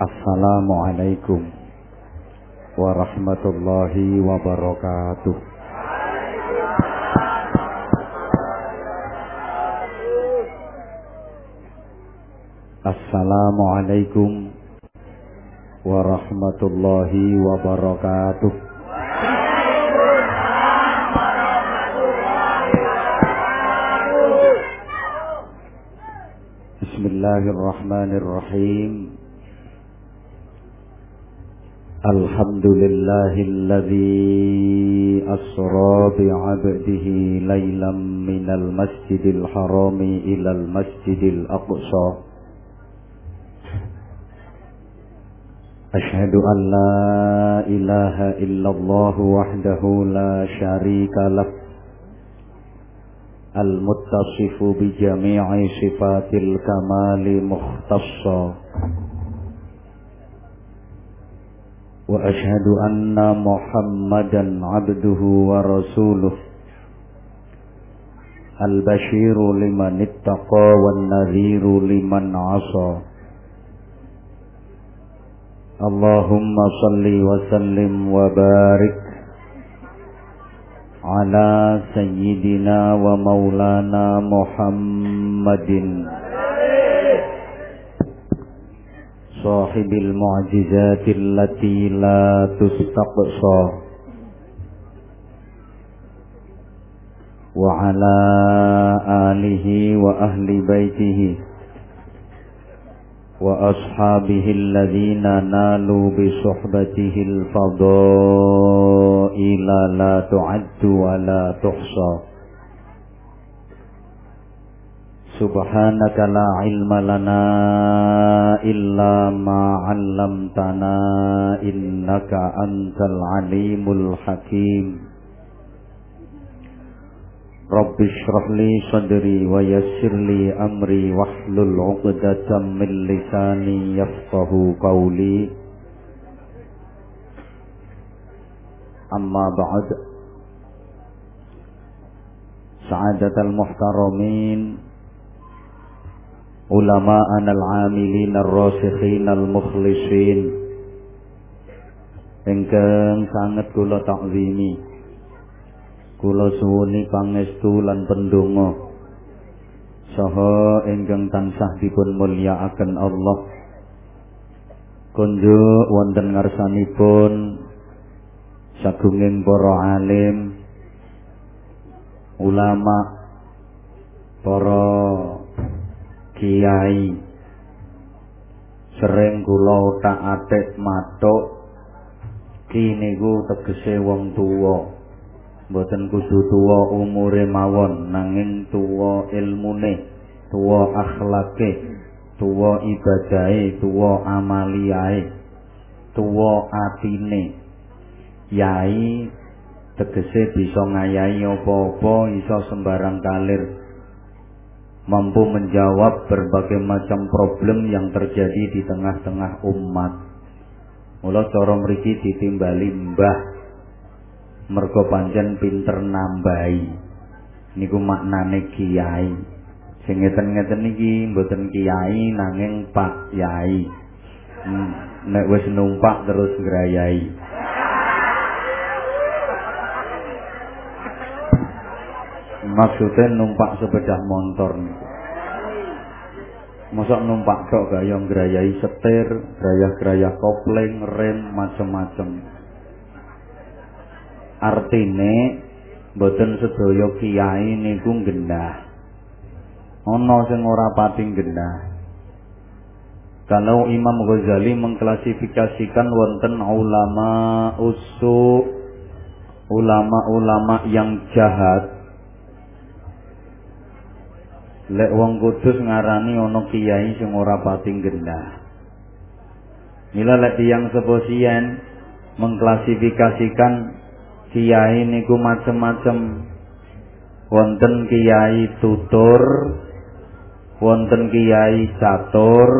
Assalamualaikum warahmatullahi wabarakatuh. Assalamualaikum warahmatullahi wabarakatuh. Bismillahirrahmanirrahim. الحمد لله الذي أسرى بعبده ليلا من المسجد الحرام إلى المسجد الأقصى. أشهد أن لا إله إلا الله وحده لا شريك له المتصف بجميع صفات الكمال مختصا. وأشهد أن محمدا عبده ورسوله. البشير لمن اتقى والنذير لمن عصى. اللهم صل وسلم وبارك على سيدنا ومولانا محمد صاحب المعجزات التي لا تستقصى. وعلى آله وأهل بيته وأصحابه الذين نالوا بصحبته الفضائل لا تعد ولا تحصى. سبحانك لا علم لنا إلا ما علمتنا إنك أنت العليم الحكيم رب اشرح لي صدري ويسر لي أمري واحلل عقدة من لساني يفقه قولي أما بعد سعادة المحترمين ulama anal amilin ar-rasikhin al-mukhlisin ingkang sanget kula takzimi kula suwuni pangestu lan pendonga. Saha ingkang tansah dipun mulyakaken Allah. Kunjuk wonten ngarsanipun sagunging para alim ulama para kiai. Sering kula otak-atik matuk. Ki niku tegese wong tuwa. Mboten kudu tuwa umure mawon nanging tuwa ilmune tuwa akhlake tuwa ibadahe tuwa amaliahe tuwa atine. Yai tegese bisa ngayahi apa-apa iso sembarang kalir mampu menjawab berbagai macam problem yang terjadi di tengah-tengah umat. Mula cara mriki ditimbali mbah mergo pancen pinter nambahi. Niku maknane kiai. Sing ngeten-ngeten iki mboten kiai nanging Pak Yai. Hmm, nek wis numpak terus ngrayai. Maksudnya numpak sepeda motor Mosok numpak tok gak yang gerayai setir, gerayah-gerayah kopling, rem, macem-macem. Artine boten sedaya kiai niku gendah. Ana sing ora pati gendah. Kalau Imam Ghazali mengklasifikasikan wonten ulama usu ulama-ulama yang jahat lek wong kudus ngarani ana kiai sing ora pati gendah mila lek tiyang seposien mengklasifikasikan kiai niku macem-macem. Wonten kiai tutur wonten kiai catur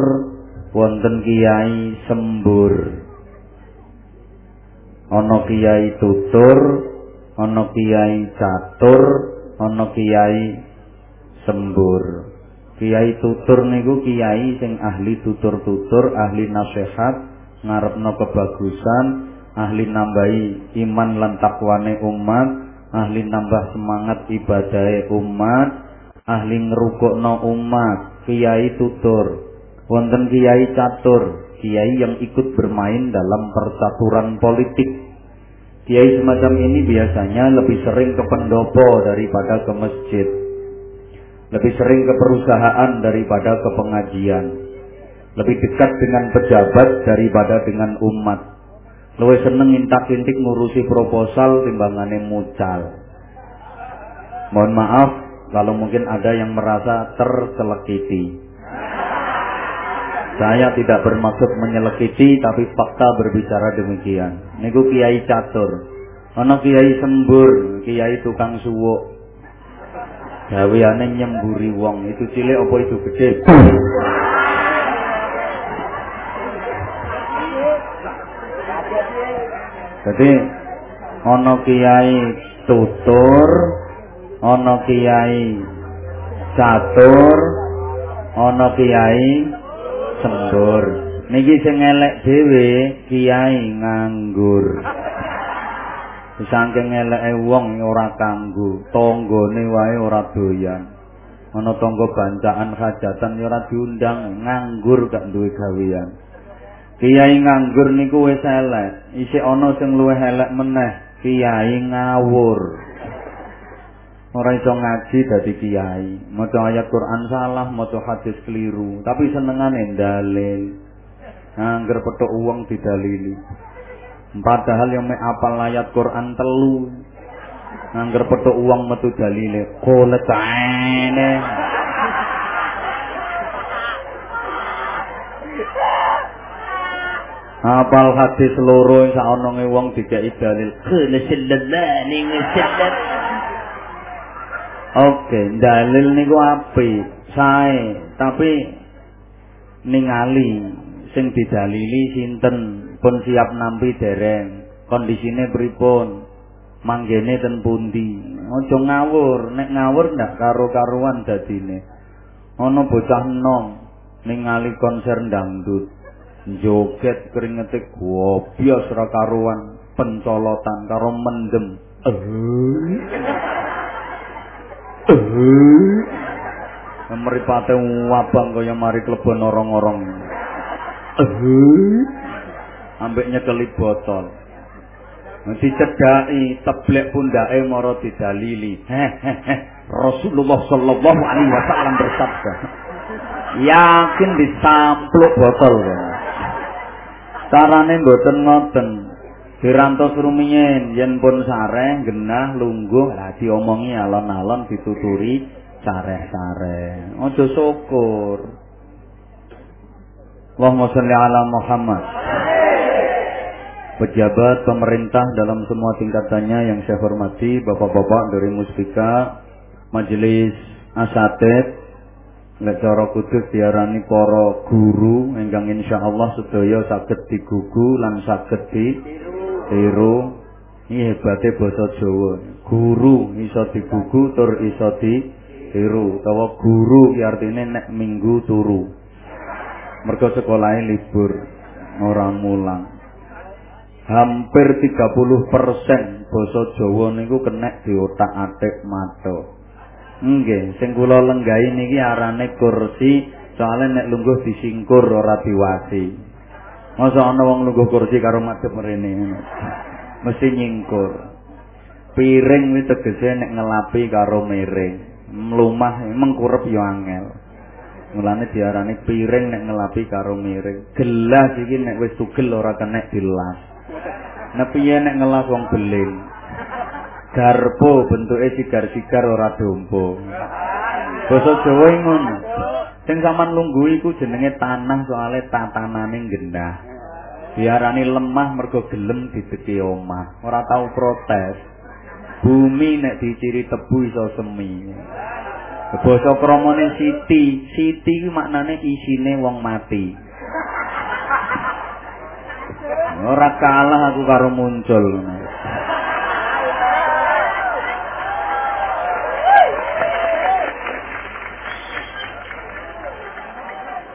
wonten kiai sembur. Ana kiai tutur ana kiai catur ana kiai sembur Kiai tutur niku kiai sing ahli tutur-tutur, ahli nasihat, ngarepno kebagusan, ahli nambahi iman lan takwane umat, ahli nambah semangat ibadahe umat, ahli ngerukukno umat, kiai tutur. Wonten kiai catur, kiai yang ikut bermain dalam percaturan politik. Kiai semacam ini biasanya lebih sering ke pendopo daripada ke masjid lebih sering ke perusahaan daripada ke pengajian. Lebih dekat dengan pejabat daripada dengan umat. Lebih seneng intak-intik ngurusi proposal timbangannya mucal. Mohon maaf kalau mungkin ada yang merasa terselekiti. Saya tidak bermaksud menyelekiti tapi fakta berbicara demikian. Niku kiai catur. Ono kiai sembur, kiai tukang suwuk, gaweane nyemburi wong. Itu cilik apa itu gede? Jadi ana kiai tutur ana kiai catur ana kiai sembur. Niki sing elek dhewe kiai nganggur saking eleke wong ora kanggo tanggane wae ora doyan. Ana tangga bancaan hajatan ora diundang nganggur gak duwe gawean. Kiai nganggur niku wis elek. Isih ana sing luwih elek meneh kiai ngawur. Ora iso ngaji dadi kiai. Maca ayat Quran salah maca hadis keliru. Tapi senengane dalil angger petuk uang didalili Padahal yang apal ayat Quran telu. Angger petuk uang metu dalile. Kolet aene. Apal hadis loro sak ononge wong dikai dalil. Sallallahu alaihi wasallam. Oke, dalil niku apik, sae, tapi ningali sing didalili sinten pun siap nampi dereng? Kondisine pripun? Manggene ten pundi? Aja ngawur. Nek ngawur ndak karo-karuan dadine. Ana bocah nom ningali konser dangdut. Joget keringete gobios ra karuan. Pencolotan karo mendem. Eh. Eh. Mripate wabang kaya mari klebon orang-orang eh ambek nyekelip botol. Dicedai teblek pundake mara didalili. Rasulullah sallallahu alaihi wasallam bersabda, yakin disampluk botol. Carane mboten ngoten. Dirantos rumiyin yen pun sareh genah lungguh lah diomongi alon-alon dituturi sareh-sareh. Aja syukur. Allahumma sholli ala Muhammad pejabat pemerintah dalam semua tingkatannya yang saya hormati, bapak-bapak dari Muspika, Majelis Asatid, lek cara kudus diarani para guru ingkang insyaallah sedaya saged digugu lan saged ditiru. Ini hebatnya bahasa Jawa. Guru iso digugu tur iso ditiru. Utawa guru ki artine nek minggu turu. Mergo sekolahnya libur orang mulang hampir 30 persen basa Jawa niku kena di otak atik mata. Nggih, sing kula lenggahi niki arane kursi, soalnya nek lungguh disingkur ora diwasi. Masa ana wong lungguh kursi karo madhep mrene. Mesti nyingkur. Piring kuwi tegese nek ngelapi karo miring. Mlumah mengkurep yo angel. Mulane diarani piring nek ngelapi karo miring. Gelas iki nek wis tugel ora kena dilas. Nepiye nek ngelas wong beling. Garpo bentuke sigar-sigar ora dompo. Basa Jawa ngono. Sing sampean lungguh iku jenenge tanah soalé tatanane gendah. Diarani lemah mergo gelem dideki omah. Ora tau protes. Bumi nek diciri tebu iso semi. Basa kramane siti, siti ku maknane isine wong mati. Ora kalah aku karo muncul.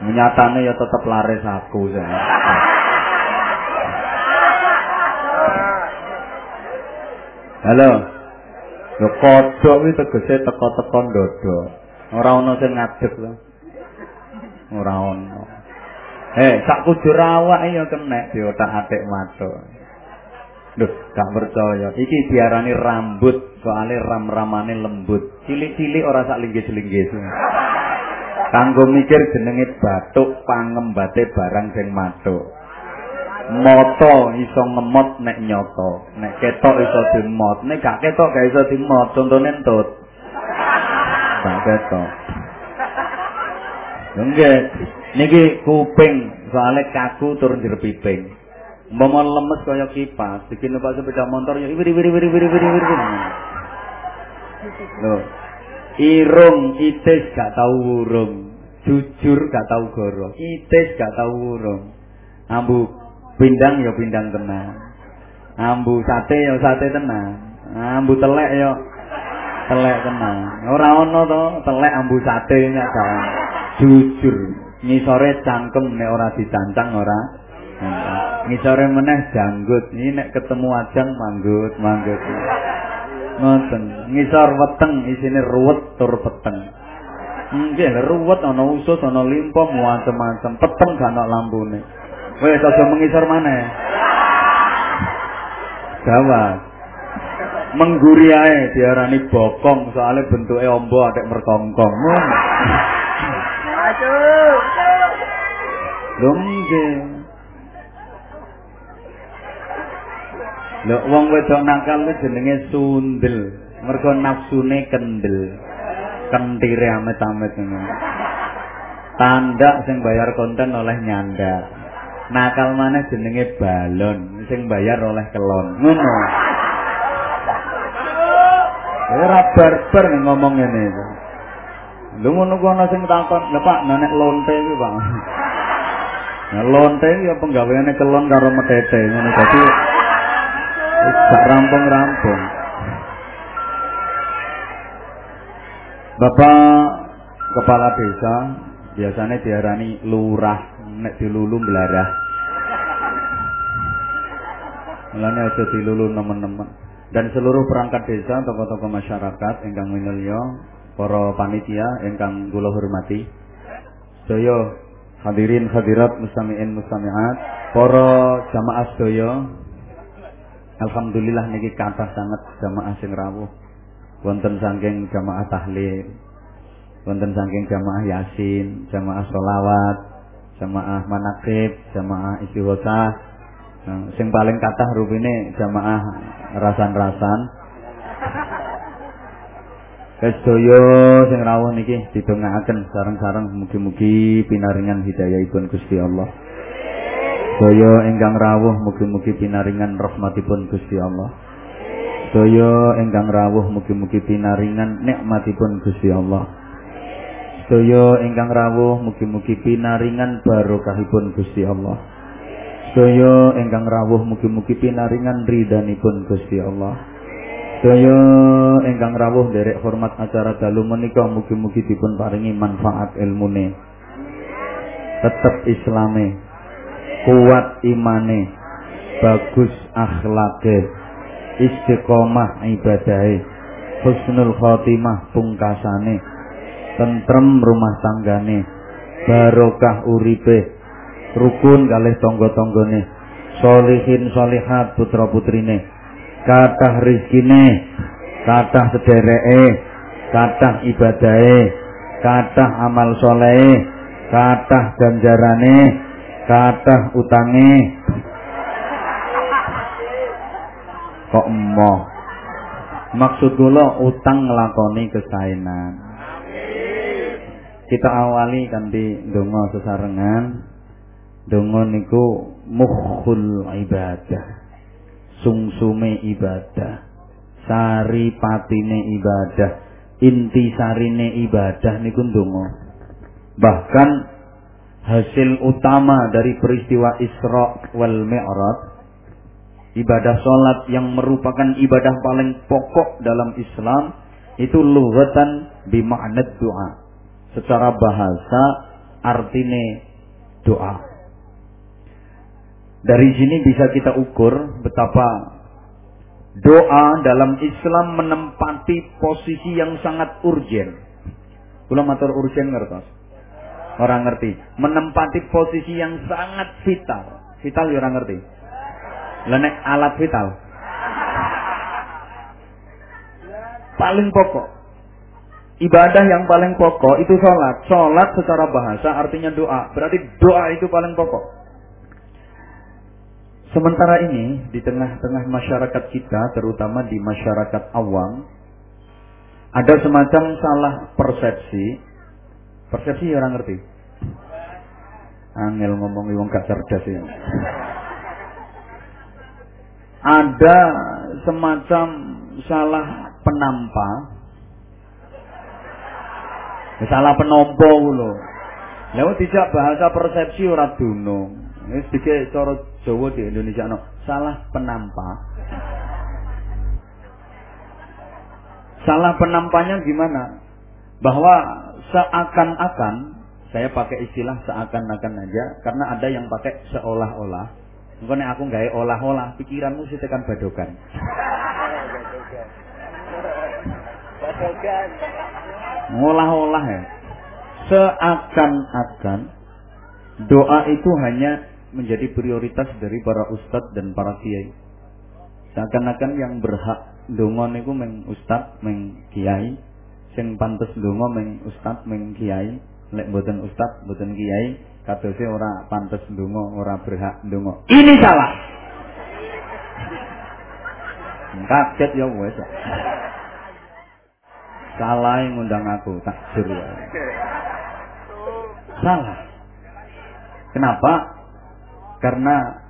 nyatane ya tetep laris aku saya. Halo. Lho kodhok kuwi tegese teko-teko ndodo. Ora ana sing ngadeg lho. Ora ana. Eh, sak kujur awak ya kenek diotak-atik matuk. Duh, gak percaya. Iki diarani rambut, soalnya ram-ramane lembut. Cilik-cilik ora sak linggis-linggis. Kanggo mikir jenenge batuk pangembate barang sing matuk. moto iso ngemot nek nyoto nek ketok iso dimot nek gak ketok gak iso dimot contone entut gak ketok nggih. Niki kuping soalnya kaku turun jer piping. Umpama lemes kaya kipas bikin numpak sepeda motor ya wiri wiri wiri wiri wiri wiri. Lho irung itis gak tau urung jujur gak tau goro itis gak tau urung ambu Pindang ya pindang tenang. Ambu sate ya sate tenang. Ambu telek ya telek tenang. Ora ono to telek ambu sate nek jujur. Ngisore cangkem nek ora dicancang ora. Ngisore meneh janggut. Ini nek ketemu ajang manggut, manggut. Ngoten. Ngisor weteng isine ruwet tur peteng. Nggih, ruwet ana usus, ana limpa, macam-macam. Peteng gak ana lampune. Wes aja mengisor mana? Gawat. Mengguri ae diarani bokong soalnya bentuknya ombo adek merkongkong. Lho nggih. Lho wong wedok nakal ku jenenge sundel. Mergo nafsune kendel. Kentire amit-amit. Tanda sing bayar konten oleh nyanda. nakal mana jenenge balon sing bayar oleh kelon ngono ora barbar ngomong ngene lho ngono ku ana sing takon lho Pak nek lonte iki Pak nah lonte iki penggaweane kelon karo metete ngono dadi gak rampung-rampung Bapak kepala desa biasanya diarani lurah nek dilulu belarah. Mulane aja dilulu nemen-nemen. Dan seluruh perangkat desa, tokoh-tokoh masyarakat ingkang minulya, para panitia ingkang kula hormati. Sedaya hadirin hadirat mustami'in mustami'at, para jamaah sedaya. Alhamdulillah niki kathah sangat jamaah sing rawuh. Wonten saking jamaah tahlil, wonten saking jamaah yasin, jamaah solawat, jamaah manakib, jamaah istighosah. Nah, sing paling kathah rupine jamaah rasan-rasan. Kestoyo sing rawuh niki didongaaken sareng-sareng mugi-mugi pinaringan hidayahipun Gusti Allah. Sedaya ingkang rawuh mugi-mugi pinaringan rahmatipun Gusti Allah. Sedaya ingkang rawuh mugi-mugi pinaringan nikmatipun Gusti Allah. Sedaya ingkang rawuh mugi-mugi pinaringan barokahipun Gusti Allah. Sedaya ingkang rawuh mugi-mugi pinaringan ridhanipun Gusti Allah. Sedaya ingkang rawuh derek hormat acara dalu menika mugi-mugi dipun paringi manfaat ilmune. Tetep islame, kuat imane, bagus akhlake, istiqomah ibadahe, husnul khotimah pungkasane. Tentrem rumah tanggane. Barokah uripe. Rukun kalih tangga-tanggane. Solihin solihat putra putrine kathah rezekine kathah sedereke kathah ibadahe kathah amal soleh kathah ganjarane kathah utange. Kok emoh? Maksud kula utang nglakoni kesaenan kita awali kanthi donga sesarengan. Donga niku mukhul ibadah sungsume ibadah. Sari patine ibadah. Inti sarine ibadah niku donga bahkan hasil utama dari peristiwa Isra wal Mi'raj ibadah salat yang merupakan ibadah paling pokok dalam Islam itu lughatan bi doa secara bahasa artine doa. Dari sini bisa kita ukur betapa doa dalam Islam menempati posisi yang sangat urgen. Kula matur urgen ngertos. Orang ngerti. Menempati posisi yang sangat vital. Vital ya orang ngerti. Lenek alat vital. Paling pokok. Ibadah yang paling pokok itu sholat. Sholat secara bahasa artinya doa. Berarti doa itu paling pokok. Sementara ini di tengah-tengah masyarakat kita, terutama di masyarakat awam, ada semacam salah persepsi. Persepsi ya orang ngerti. Angel ngomong wong gak cerdas ya. Ada semacam salah penampa. Salah penompo lho. Lewat tidak bahasa persepsi ora dunung. Ini sedikit cara Jawa di Indonesia no. Salah penampa. Salah penampanya gimana? Bahwa seakan-akan saya pakai istilah seakan-akan aja karena ada yang pakai seolah-olah. Mungkin aku nggak olah-olah, pikiranmu sih tekan badokan. Badokan. Ngolah-olah ya. Seakan-akan doa itu hanya menjadi prioritas dari para ustadz dan para kiai. Seakan-akan yang berhak donga niku meng ustadz, meng kiai, sing pantes donga meng ustadz, meng kiai, lek mboten ustadz, mboten kiai, kadose ora pantes donga, ora berhak donga. Ini salah. Kaget ya wes. Salah ngundang aku, tak Salah. Kenapa? Karena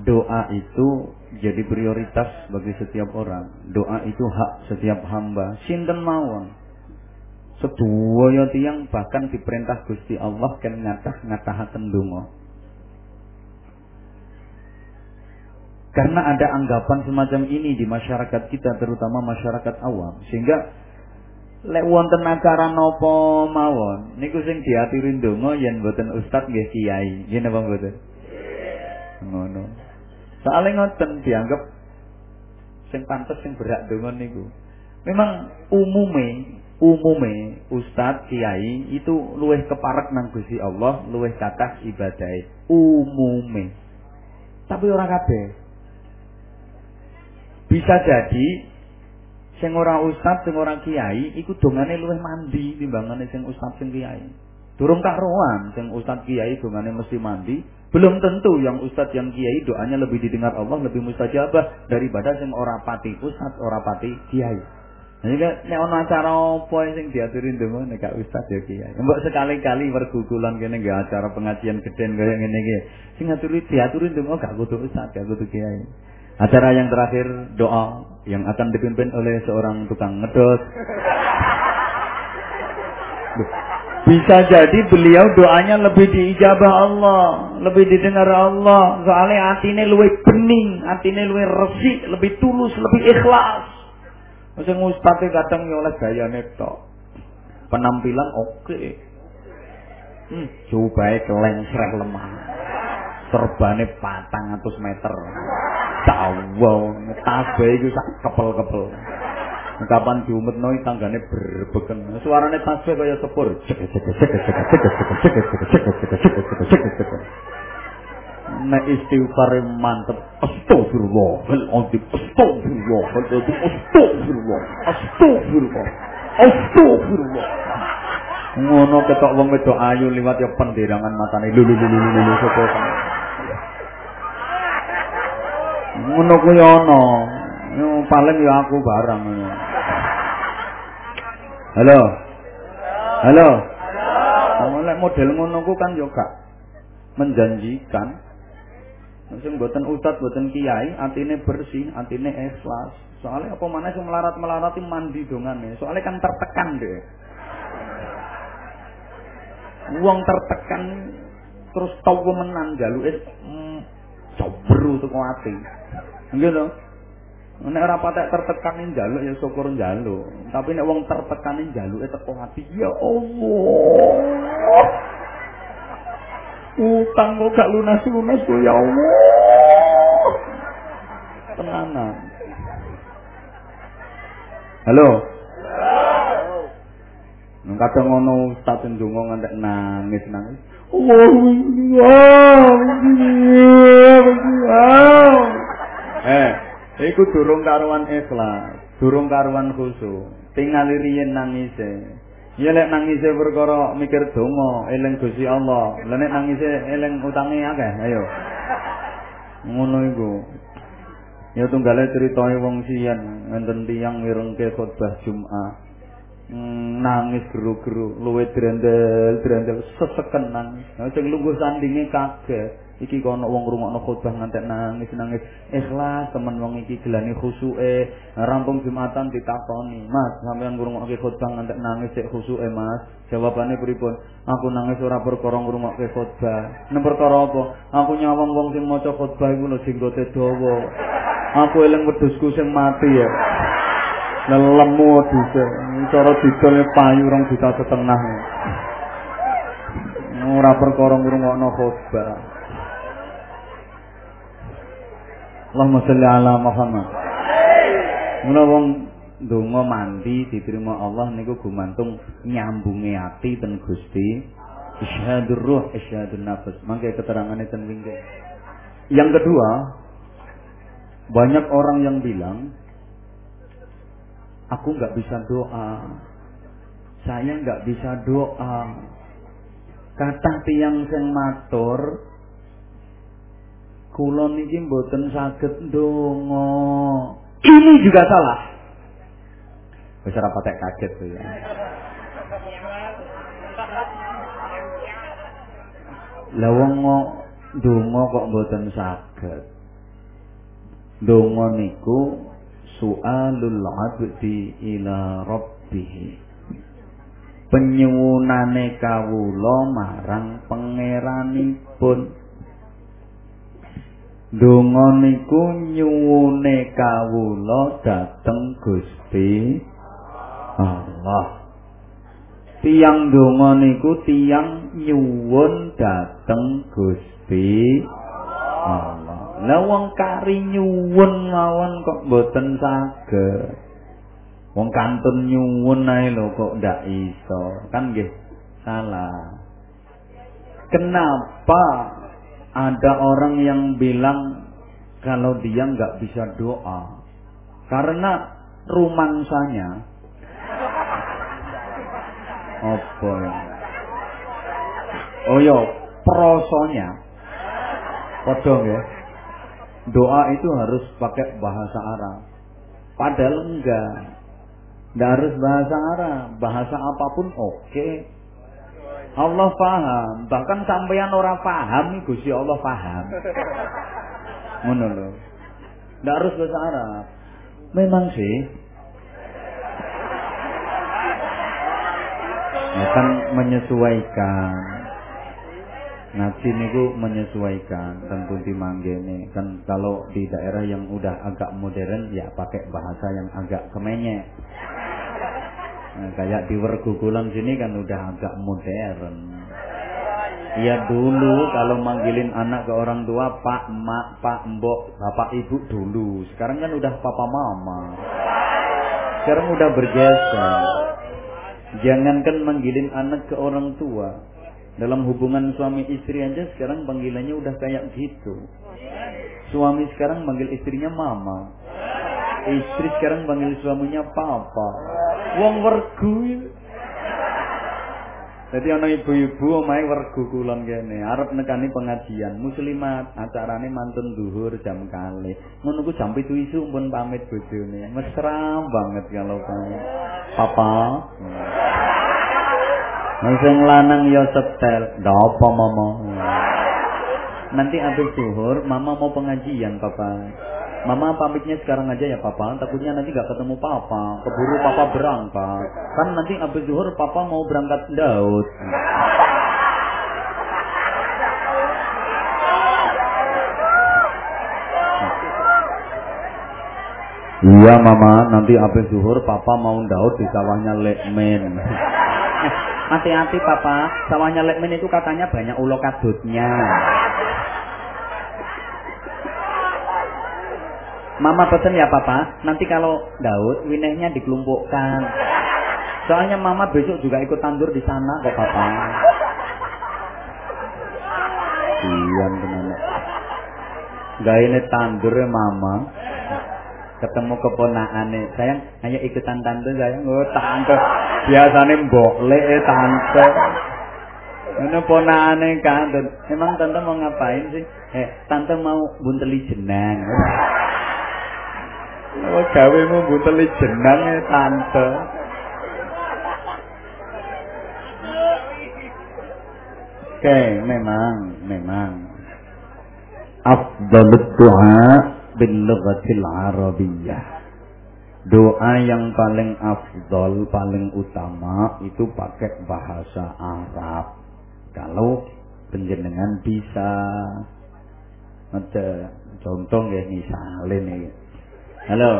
doa itu jadi prioritas bagi setiap orang. Doa itu hak setiap hamba. Sinten mawon. Sedaya tiang bahkan diperintah Gusti Allah kan ngatah ngatahaken donga. Karena ada anggapan semacam ini di masyarakat kita terutama masyarakat awam sehingga lek wonten acara napa mawon niku sing diaturi donga yen ustaz nggih kiai. Nggih napa mboten? Ngono. Soalnya ngoten dianggap sing pantes sing berak dongon niku. Memang umume umume ustad kiai itu luweh keparek nang Gusti Allah luweh kathah ibadah umume. Tapi orang kabeh. Bisa jadi sing ora ustad sing ora kiai iku dongane luweh mandi timbangane sing ustad sing kiai durung karuan sing ustad kiai dongane mesti mandi belum tentu yang ustadz yang kiai doanya lebih didengar Allah lebih mustajabah daripada sing ora pati ustadz ora pati kiai. Jadi nek ana acara apa sing diaturin donga nek gak ustadz ya kiai. Mbok sekali-kali pergugulan kene nggak acara pengajian geden kaya ngene iki. Sing ngaturi diaturin donga gak kudu ustadz gak kudu kiai. Acara yang terakhir doa yang akan dipimpin oleh seorang tukang ngedot. Bisa jadi beliau doanya lebih diijabah Allah, lebih didengar Allah. Soalnya hatinya lebih bening, hatinya lebih resik, lebih tulus, lebih ikhlas. Sing ustadz kadang ya oleh gaya neto. Penampilan oke. Okay. Hmm, coba kelengser lemah. Serbane patang atus meter. Dawa, tasbih itu kepel-kepel. Kapan diumetno tanggane berbeken. Suarane tasbih kaya sepur. Nek istighfar mantep. Astagfirullahaladzim. Astagfirullahaladzim. Astagfirullah. Astagfirullah. Astagfirullah. Ngono ketok wong wedok ayu liwat ya penderangan matane. Lulu lulu lulu lulu sapa. Ngono kuwi ana. Paling ya aku barang Halo. Halo. Halo. model ngono ku kan yo gak menjanjikan. Sing mboten ustaz, mboten kiai, atine bersih, atine ikhlas. Soalnya apa mana sing melarat-melarat mandi dongane. Soalnya kan tertekan deh. Wong tertekan terus tau menan jaluke mm, cobru teko ati. Nggih to? Nek ora patek tertekan njaluk ya syukur njaluk. Tapi nek wong tertekan njaluke teko ati, ya Allah. Utang kok gak lunas-lunas kok ya Allah. Tenanan. Halo. Nang kadang ngono ustaz ndonga ngantek nangis nangis. Allah. Eh, iku durung karuan ikhlas, durung karuan khusyuk. Tingali riyen nangise. Ya lek nangise perkara mikir donga, eling Gusti Allah. Lah nek nangise eling utange akeh, ayo. Ngono iku. Ya tunggale critane wong sian, enten tiyang mirengke khotbah Jumat. Hmm, nangis geru-geru, luwe drendel, drendel seseken nangis. Sing lungguh sandinge kaget. Iki kono wong ngrungokno khotbah ngantek nangis nangis. Ikhlas temen wong iki gelane khusuke. Rampung jumatan ditakoni. Mas sampean ngrungokke khotbah ngantek nangis sik khusuke mas. Jawabane pripun? Aku nangis ora perkara ngrungokke khotbah nek perkara apa? Aku nyawang wong sing maca khotbah iku lho jenggote dawa. Aku eling wedhusku sing mati ya. Lelemu wedhuse. Cara didol payu rong juta setengah. Ora perkara ngrungokno khotbah Allahumma sholli ala Muhammad. Mula wong donga mandi diterima Allah niku gumantung nyambunge ati ten Gusti. Isyahadur ruh, isyahadun nafas. Mangke keterangannya ten wingke. Yang kedua, banyak orang yang bilang aku nggak bisa doa. Saya nggak bisa doa. Kata tiang sing matur, kula niki mboten saged ndonga. Ini juga salah. Wis ora patek kaget tuh ya. Lah wong ndonga kok mboten saged. Ndonga niku su'alul 'abdi ila rabbih. Penyuwunane kawula marang pangeranipun. Donga niku nyuwune kawula dhateng Gusti Allah. Tiang donga niku tiang nyuwun dhateng Gusti Allah. Lah wong kari nyuwun mawon kok mboten saged. Wong kantun nyuwun ae lho kok ndak iso. Kan nggih salah. Kenapa ada orang yang bilang kalau dia nggak bisa doa. Karena rumangsanya apa ya? Oh yo prosonya podong ya. Doa itu harus pakai bahasa Arab. Padahal enggak. Enggak harus bahasa Arab. Bahasa apa pun oke. okay. Allah paham, bahkan sampeyan ora paham Gusti Allah paham. Ngono lho. Ndak harus bahasa Arab. Memang sih. Ya kan menyesuaikan. Ngaji niku menyesuaikan tentu di manggene kan kalau di daerah yang udah agak modern ya pakai bahasa yang agak kemenyek. Nah, kayak di Wergugulan sini kan udah agak modern. Ya dulu kalau manggilin anak ke orang tua Pak, Mak, Pak, Mbok, Bapak, Ibu dulu. Sekarang kan udah Papa Mama. Sekarang udah bergeser. Jangankan manggilin anak ke orang tua. Dalam hubungan suami istri aja sekarang panggilannya udah kayak gitu. Suami sekarang manggil istrinya mama. Istri sekarang panggil suaminya papa. Wong wergu jadi ana ibu-ibu omahe wergu kulon kene. Arep nekani pengajian muslimat acarane mantun duhur jam kali ngono ku jam 7 isu pun pamit bojone mesra banget kalau kamu. Papa. Sing lanang ya setel. Apa mama. Nanti habis duhur mama mau pengajian papa Mama pamitnya sekarang aja ya papa, takutnya nanti gak ketemu papa, keburu papa berangkat. Kan nanti abis zuhur papa mau berangkat Daud. Iya mama, nanti abis zuhur papa mau Daud di sawahnya Lekmen. Hati-hati papa, sawahnya Lekmin itu katanya banyak ulo kadutnya. Mama pesen ya papa, nanti kalau Daud winehnya dikelompokkan. Soalnya mama besok juga ikut tandur di sana kok papa. Diam tenan. Gak ini tandur ya mama. Ketemu keponakane, sayang, ayo ikutan tandur sayang. Oh tante, biasanya boleh eh tante. Ini ponakane kandun. Emang tante mau ngapain sih? Eh, tante mau bunteli jenang. Gawe mu bunteli jenang ya tante. Oke, memang, memang. Afdalud doa bil lughatil arabiyyah. Doa yang paling afdal, paling utama itu pakai bahasa Arab. Kalau penjenengan bisa ada contoh ya misalnya nih. Halo.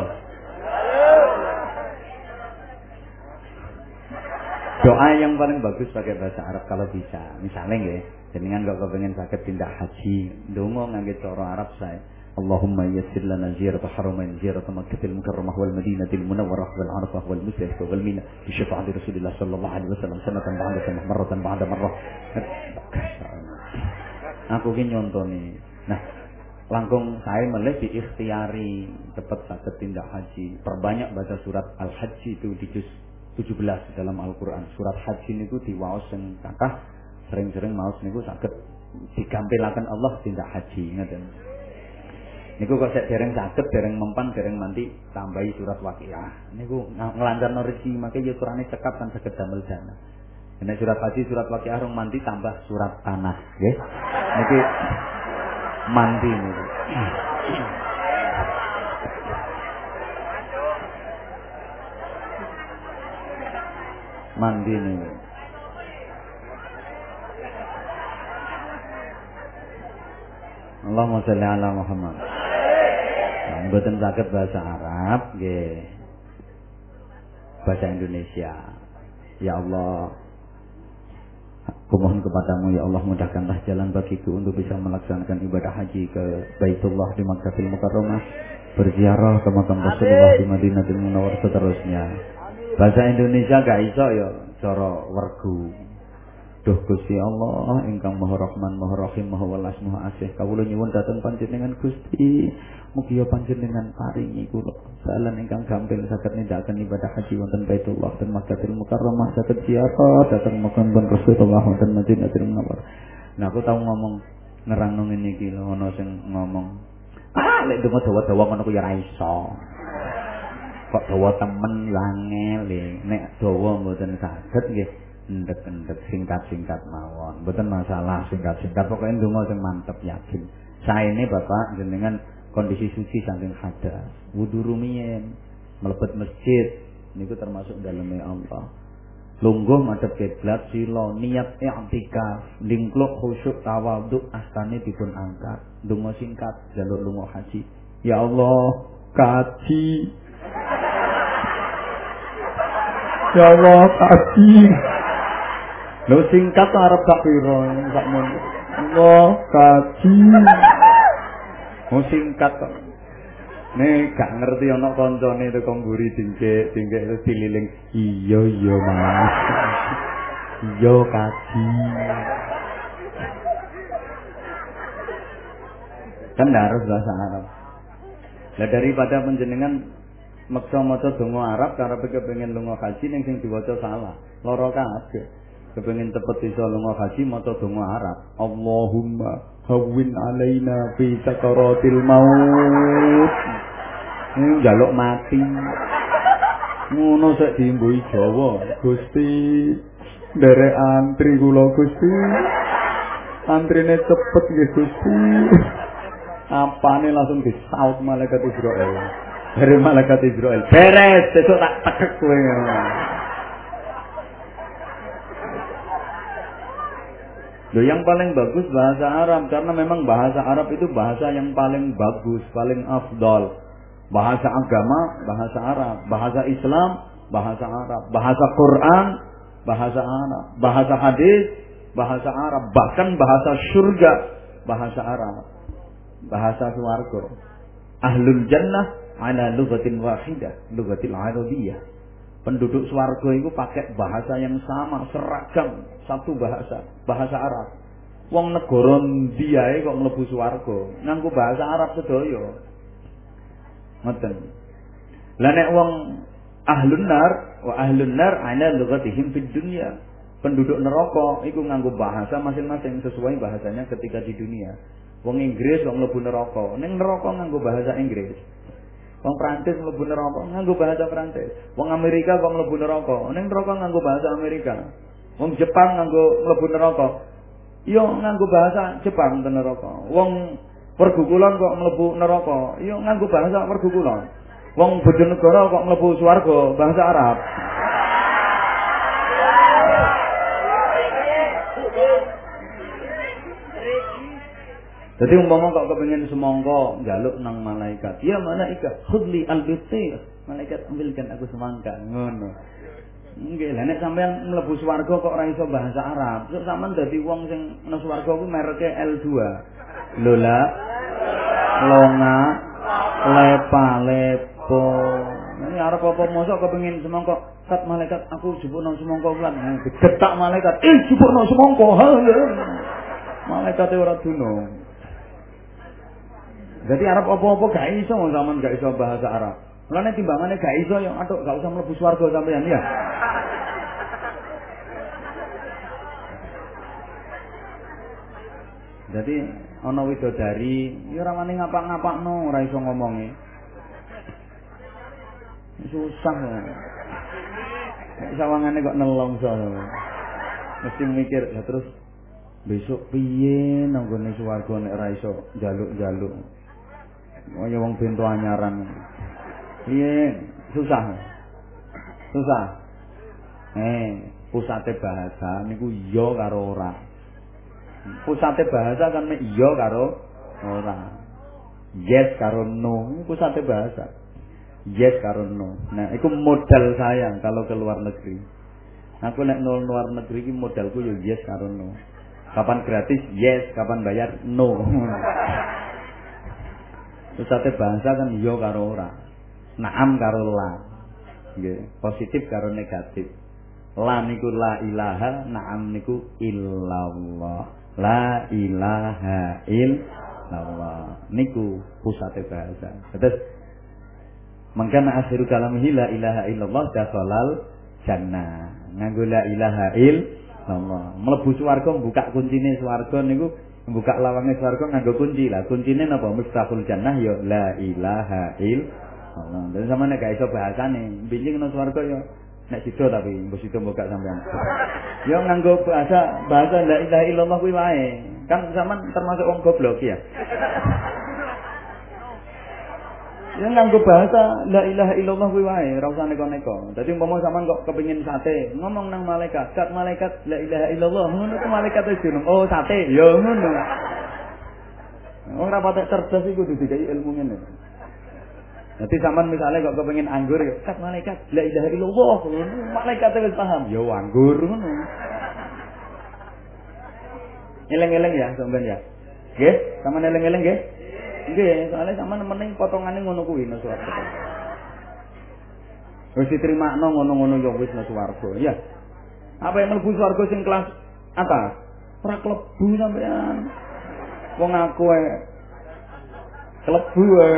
Doa yang paling bagus pakai bahasa Arab kalau bisa. Misalnya ya, jenengan kok kepengen sakit tindak haji, dongo ngangge cara Arab saya. Allahumma yassir lana ziyarata haramain ziyarata Makkahil Mukarramah wal Madinatil Munawwarah wal Arafah wal Musdalifah wal Mina bi syafaati Rasulillah sallallahu alaihi wasallam sanatan ba'da sanah marratan ba'da marrah. Aku ki nyontoni. Nah, langkung saya melih di ikhtiari cepat sakit tindak haji. Perbanyak baca surat Al-Haji itu di juz 17 dalam Al-Qur'an. Surat haji niku diwaos sing kakah sering-sering maos niku saged digampilaken Allah tindak haji ngoten. Niku kok sek dereng saged, dereng mempan, dereng manti tambahi surat Waqiah. Niku nglancarno rezeki, make ya Qur'ane cekap kan saged damel dana. Nek surat haji, surat Waqiah rong mandi tambah surat tanah. Niki mandi niku. Mandi niku. Allahumma sholli ala Muhammad. Mboten saged bahasa Arab nggih. Bahasa Indonesia. Ya Allah, Mohon kepadamu ya Allah mudahkanlah jalan bagiku untuk bisa melaksanakan ibadah haji ke Baitullah di Makkahil Mukarramah, berziarah ke makam Rasulullah di Madinatul Munawwar seterusnya. Bahasa Indonesia gak iso ya cara wergu. Duh Gusti Allah ingkang Maha Rahman Maha Rahim Maha Welas Maha Asih. Kawula nyuwun dhateng panjenengan Gusti. Mugi ya panjenengan paringi kula. Dalan ingkang gampil saged nindakaken ibadah haji wonten Baitullah dan Makkahul Mukarramah saged ziarah dhateng makam Rasulullah wonten Madinatul Munawwar. Nah aku tau ngomong nerang nang ngene iki lho ana sing ngomong ah lek donga dawa-dawa ngono ku ya ra iso. Kok dawa temen yo angel nek dawa mboten saged nggih endek-endek singkat-singkat mawon. Mboten masalah singkat-singkat pokoknya ndonga sing mantep yakin. Saene Bapak jenengan kondisi suci saking hadas. Wudu rumiyin, mlebet masjid niku termasuk daleme Allah. Lungguh madhep kiblat sila niat i'tikaf, lingkluk khusyuk tawadhu astane dipun angkat. Ndonga singkat jaluk lunga haji. Ya Allah, kaji. Ya Allah, kaji. Lho singkat arep sak pira sak mun. Allah kaji. Mau singkat kok. Nek gak ngerti ana kancane itu kok mburi dingkek, dingkek terus dililing. Iya iya Mas. Iya kaji. Kan harus bahasa Arab. Lah daripada penjenengan maksa maca donga Arab karena pengen lunga haji ning sing diwaca salah. Loro kabeh. Kepengen cepet iso lunga haji maca donga Arab Allahumma hawwin alaina fi sakaratil maut. Ini jaluk mati. Ngono sik diimbui Jawa. Gusti derek antri kula Gusti. Antrine cepet nggih Gusti. Apane langsung disaut malaikat Israel. Dari malaikat Israel. Beres besok tak tekek kowe Loh yang paling bagus bahasa Arab karena memang bahasa Arab itu bahasa yang paling bagus, paling afdal. Bahasa agama bahasa Arab, bahasa Islam bahasa Arab, bahasa Quran bahasa Arab, bahasa hadis, bahasa Arab, bahkan bahasa surga, bahasa Arab, bahasa swarga. Ahlul jannah ala lughatin wahidah, lughatil arabiyyah. Penduduk swarga itu pakai bahasa yang sama, seragam, satu bahasa, bahasa Arab. Wong negara dia kok mlebu swarga, nganggo bahasa Arab sedaya. Ngoten. Lah nek wong ahlun nar wa ahlun nar ala lughatihim fid dunya. Penduduk neraka iku nganggo bahasa masing-masing sesuai bahasanya ketika di dunia. Wong Inggris wong mlebu neraka, ning neraka nganggo bahasa Inggris. Wong Prancis mlebu neraka nganggo bahasa Prancis. Wong Amerika kok mlebu neraka, ning neraka nganggo bahasa Amerika. Wong Jepang nganggo mlebu neraka. Yo nganggo bahasa Jepang ten neraka. Wong pergukulan kok mlebu neraka, yo nganggo bahasa pergukulan. Wong Bojonegoro kok mlebu swarga bahasa Arab. Jadi umpama kok kepengin semangka njaluk nang malaikat. Ya malaikat, khudli al-bisir. Malaikat ambilkan aku semangka. Ngono. Nggih, lah nek sampean mlebu swarga kok ora iso bahasa Arab. Terus sampean dadi wong sing nang swarga ku mereke L2. Lola. Longa. Lepa lepo. Ini arep apa mosok kepengin semangka kat malaikat aku jupuk nang semangka kan. Getak malaikat, "Eh, jupuk nang semangka." Malaikat ora dunung. Jadi Arab apa-apa gak iso zaman gak iso bahasa Arab. Mulane timbangane gak iso yang atuk gak usah mlebu swarga sampean ya. Jadi ana widodari ya ora wani ngapak-ngapakno ora iso ngomongi. Susah ya. Sawangane kok nelongso. Mesti mikir ya terus besok piye nang gone swarga nek ora iso jaluk-jaluk. Oh wong pintu anyaran. Iya, susah. Susah. Eh, pusate bahasa niku iya karo ora. Pusate bahasa kan mek iya karo ora. Yes karo no, pusate bahasa. Yes karo no. Nah, itu modal saya kalau ke luar negeri. Aku nek nol luar negeri iki modalku ya yes karo no. Kapan gratis? Yes, kapan bayar? No. Pusate bahasa kan yo karo ora. Naam karo la. Nggih, positif karo negatif. La niku la ilaha, naam niku illallah. La ilaha illallah. Niku pusate bahasa. Terus mangkana akhiru kalamihi la ilaha illallah dakhalal jannah. Nganggo la ilaha illallah. Mlebu swarga buka kuncine swarga niku buka lawange swarga nganggo kunci lah. Kuncine napa? Miftahul jannah ya la ilaha illallah. Dan sama nek gak iso bahasane, biling nang swarga ya nek sida tapi mbok sida buka sampean. Ya nganggo bahasa bahasa la ilaha illallah kuwi wae. Kan zaman termasuk wong goblok ya. Ya nganggo bahasa la ilaha illallah kuwi wae, ora usah neko-neko. Dadi umpama sampean kok kepengin sate, ngomong nang malaikat, "Kat malaikat la ilaha illallah." Ngono ku malaikat wis jeneng, "Oh, sate." Ya ngono. Ora patek cerdas iku kudu dikai ilmu ngene. Jadi sampean misalnya kok kepengin anggur ya, "Kat malaikat la ilaha illallah." Malaikat wis paham, ya anggur ngono. Eleng-eleng ya sampean ya. Nggih, sampean eleng-eleng nggih? Nggih, soalnya sama nemening potongane ngono kuwi nang swarga. Wis diterimakno ngono-ngono ya wis swarga. Ya. Apa yang mlebu swarga sing kelas atas? Ora klebu sampean. Wong aku ae klebu ae.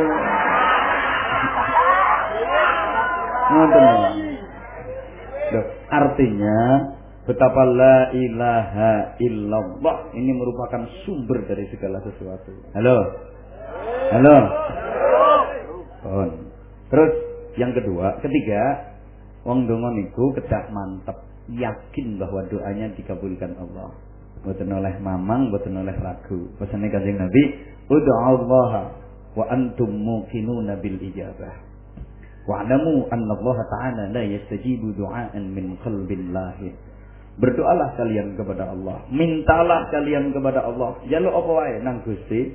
Ngoten. Artinya betapa la ilaha illallah ini merupakan sumber dari segala sesuatu. Halo. Halo. Pun. Terus yang kedua, ketiga, wong donga niku kedak mantep, yakin bahwa doanya dikabulkan Allah. Boten oleh mamang, boten oleh ragu. Pesane Kanjeng Nabi, "Ud'u Allah wa antum muqinuna bil ijabah." Wa'lamu anna Allah Ta'ala la yastajibu du'aan min qalbin lahir. Berdoalah kalian kepada Allah, mintalah kalian kepada Allah. Jaluk apa wae nang Gusti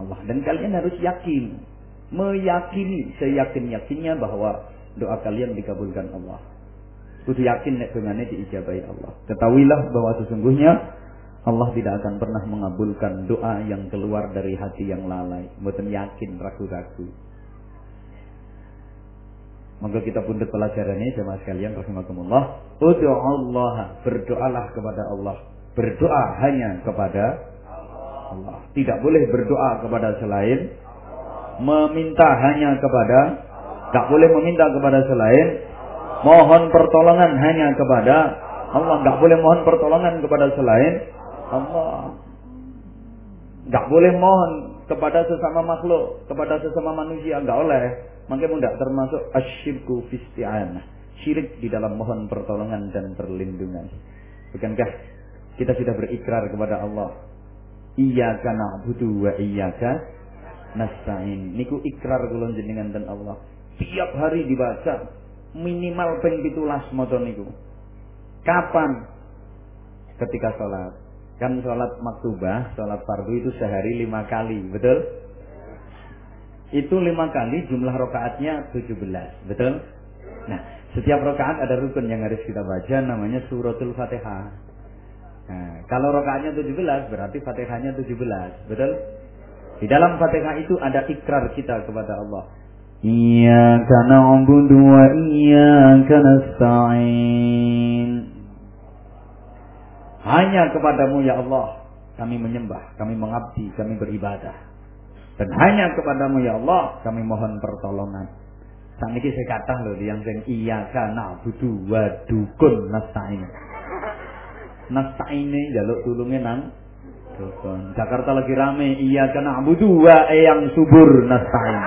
Allah. Dan kalian harus yakin, meyakini seyakin-yakinnya bahwa doa kalian dikabulkan Allah. Kudu yakin nek dongane Allah. Ketahuilah bahwa sesungguhnya Allah tidak akan pernah mengabulkan doa yang keluar dari hati yang lalai. Mboten yakin ragu-ragu. Maka kita pun pelajaran ini jemaah sekalian rahimakumullah. Ud'u Allah, berdoalah kepada Allah. Berdoa hanya kepada Allah. Tidak boleh berdoa kepada selain meminta hanya kepada tak boleh meminta kepada selain mohon pertolongan hanya kepada Allah. Tidak boleh mohon pertolongan kepada selain Allah. Tidak boleh mohon kepada sesama makhluk, kepada sesama manusia, enggak oleh. Makanya tidak termasuk asyirku fisti'anah. Syirik di dalam mohon pertolongan dan perlindungan. Bukankah kita sudah berikrar kepada Allah? Iyyaka na'budu wa iyyaka nasta'in. Niku ikrar kula jenengan dan Allah. Tiap hari dibaca minimal ping 17 maca niku. Kapan? Ketika sholat. Kan sholat maktubah, sholat fardu itu sehari lima kali, betul? Itu lima kali jumlah rokaatnya 17, betul? Nah, setiap rokaat ada rukun yang harus kita baca namanya suratul fatihah. Nah, kalau rokaatnya 17 berarti fatihahnya 17, betul? Di dalam fatihah itu ada ikrar kita kepada Allah. Iyyaka na'budu wa iyyaka nasta'in. Hanya kepadamu ya Allah kami menyembah, kami mengabdi, kami beribadah. Dan hanya kepadamu ya Allah kami mohon pertolongan. Saat ini saya kata loh yang sing iya kana budu wa dukun nasta'in. Nasta'in jaluk tulungnya nang dukun. Jakarta lagi rame iya kana budu wa eyang subur nasta'in.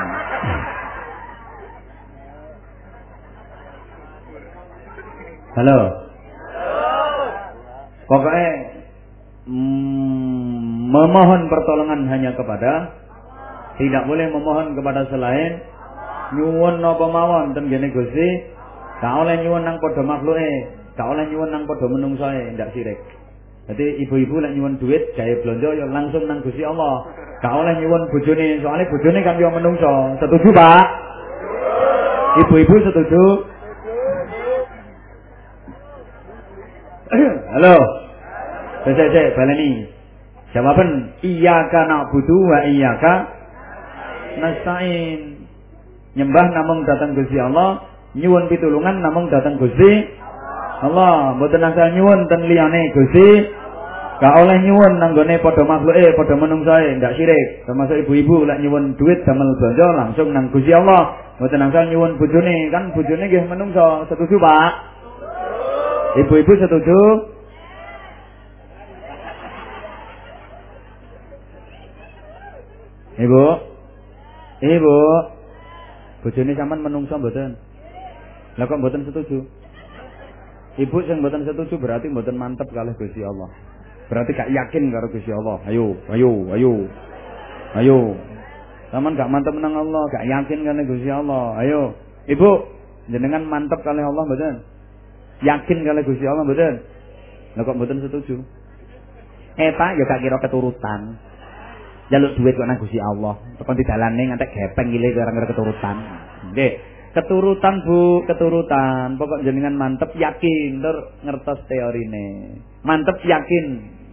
Halo. Pokoknya mm, memohon pertolongan hanya kepada tidak boleh memohon kepada selain nyuwun napa mawon ten gene Gusti gak oleh nyuwun nang padha makhluke gak oleh nyuwun nang padha menungsoe ndak sirik jadi ibu-ibu lek nyuwun duit gawe blonjo ya langsung nang Gusti Allah gak oleh nyuwun bojone soalnya bojone kan yo menungso setuju Pak Ibu-ibu setuju Halo. Saya saya baleni. Jawaban iyyaka na'budu wa iyyaka nasta'in. Nyembah namung datang Gusti Allah, nyuwun pitulungan namung datang Gusti Allah. Mboten asal nyuwun ten liyane Gusti Gak oleh nyuwun nanggone padha makhluke, padha menungsae, ndak syirik. Termasuk ibu-ibu lek nyuwun duit damel belanja langsung nang Gusti Allah. Mboten asal nyuwun bojone, kan bojone nggih menungso. Setuju, Pak? Ibu-ibu setuju? Ibu? Ibu? Bojone sampean menungso mboten? Lah kok mboten setuju? Ibu sing mboten setuju berarti mboten mantep kalih Gusti Allah. Berarti gak yakin karo Gusti Allah. Ayo, ayo, ayo. Ayo. Sampean gak mantep nang Allah, gak yakin kalih Gusti Allah. Ayo. Ibu, jenengan mantep kalih Allah mboten? Yakin kalih Gusti Allah mboten? Lah kok mboten setuju? Eh Pak, ya gak kira keturutan jaluk duit kok nang Gusti Allah. Tekan didalane ngantek gepeng ngile orang keturutan. Nggih. Keturutan Bu, keturutan. Pokok jenengan mantep yakin ter ngertos teorine. Mantep yakin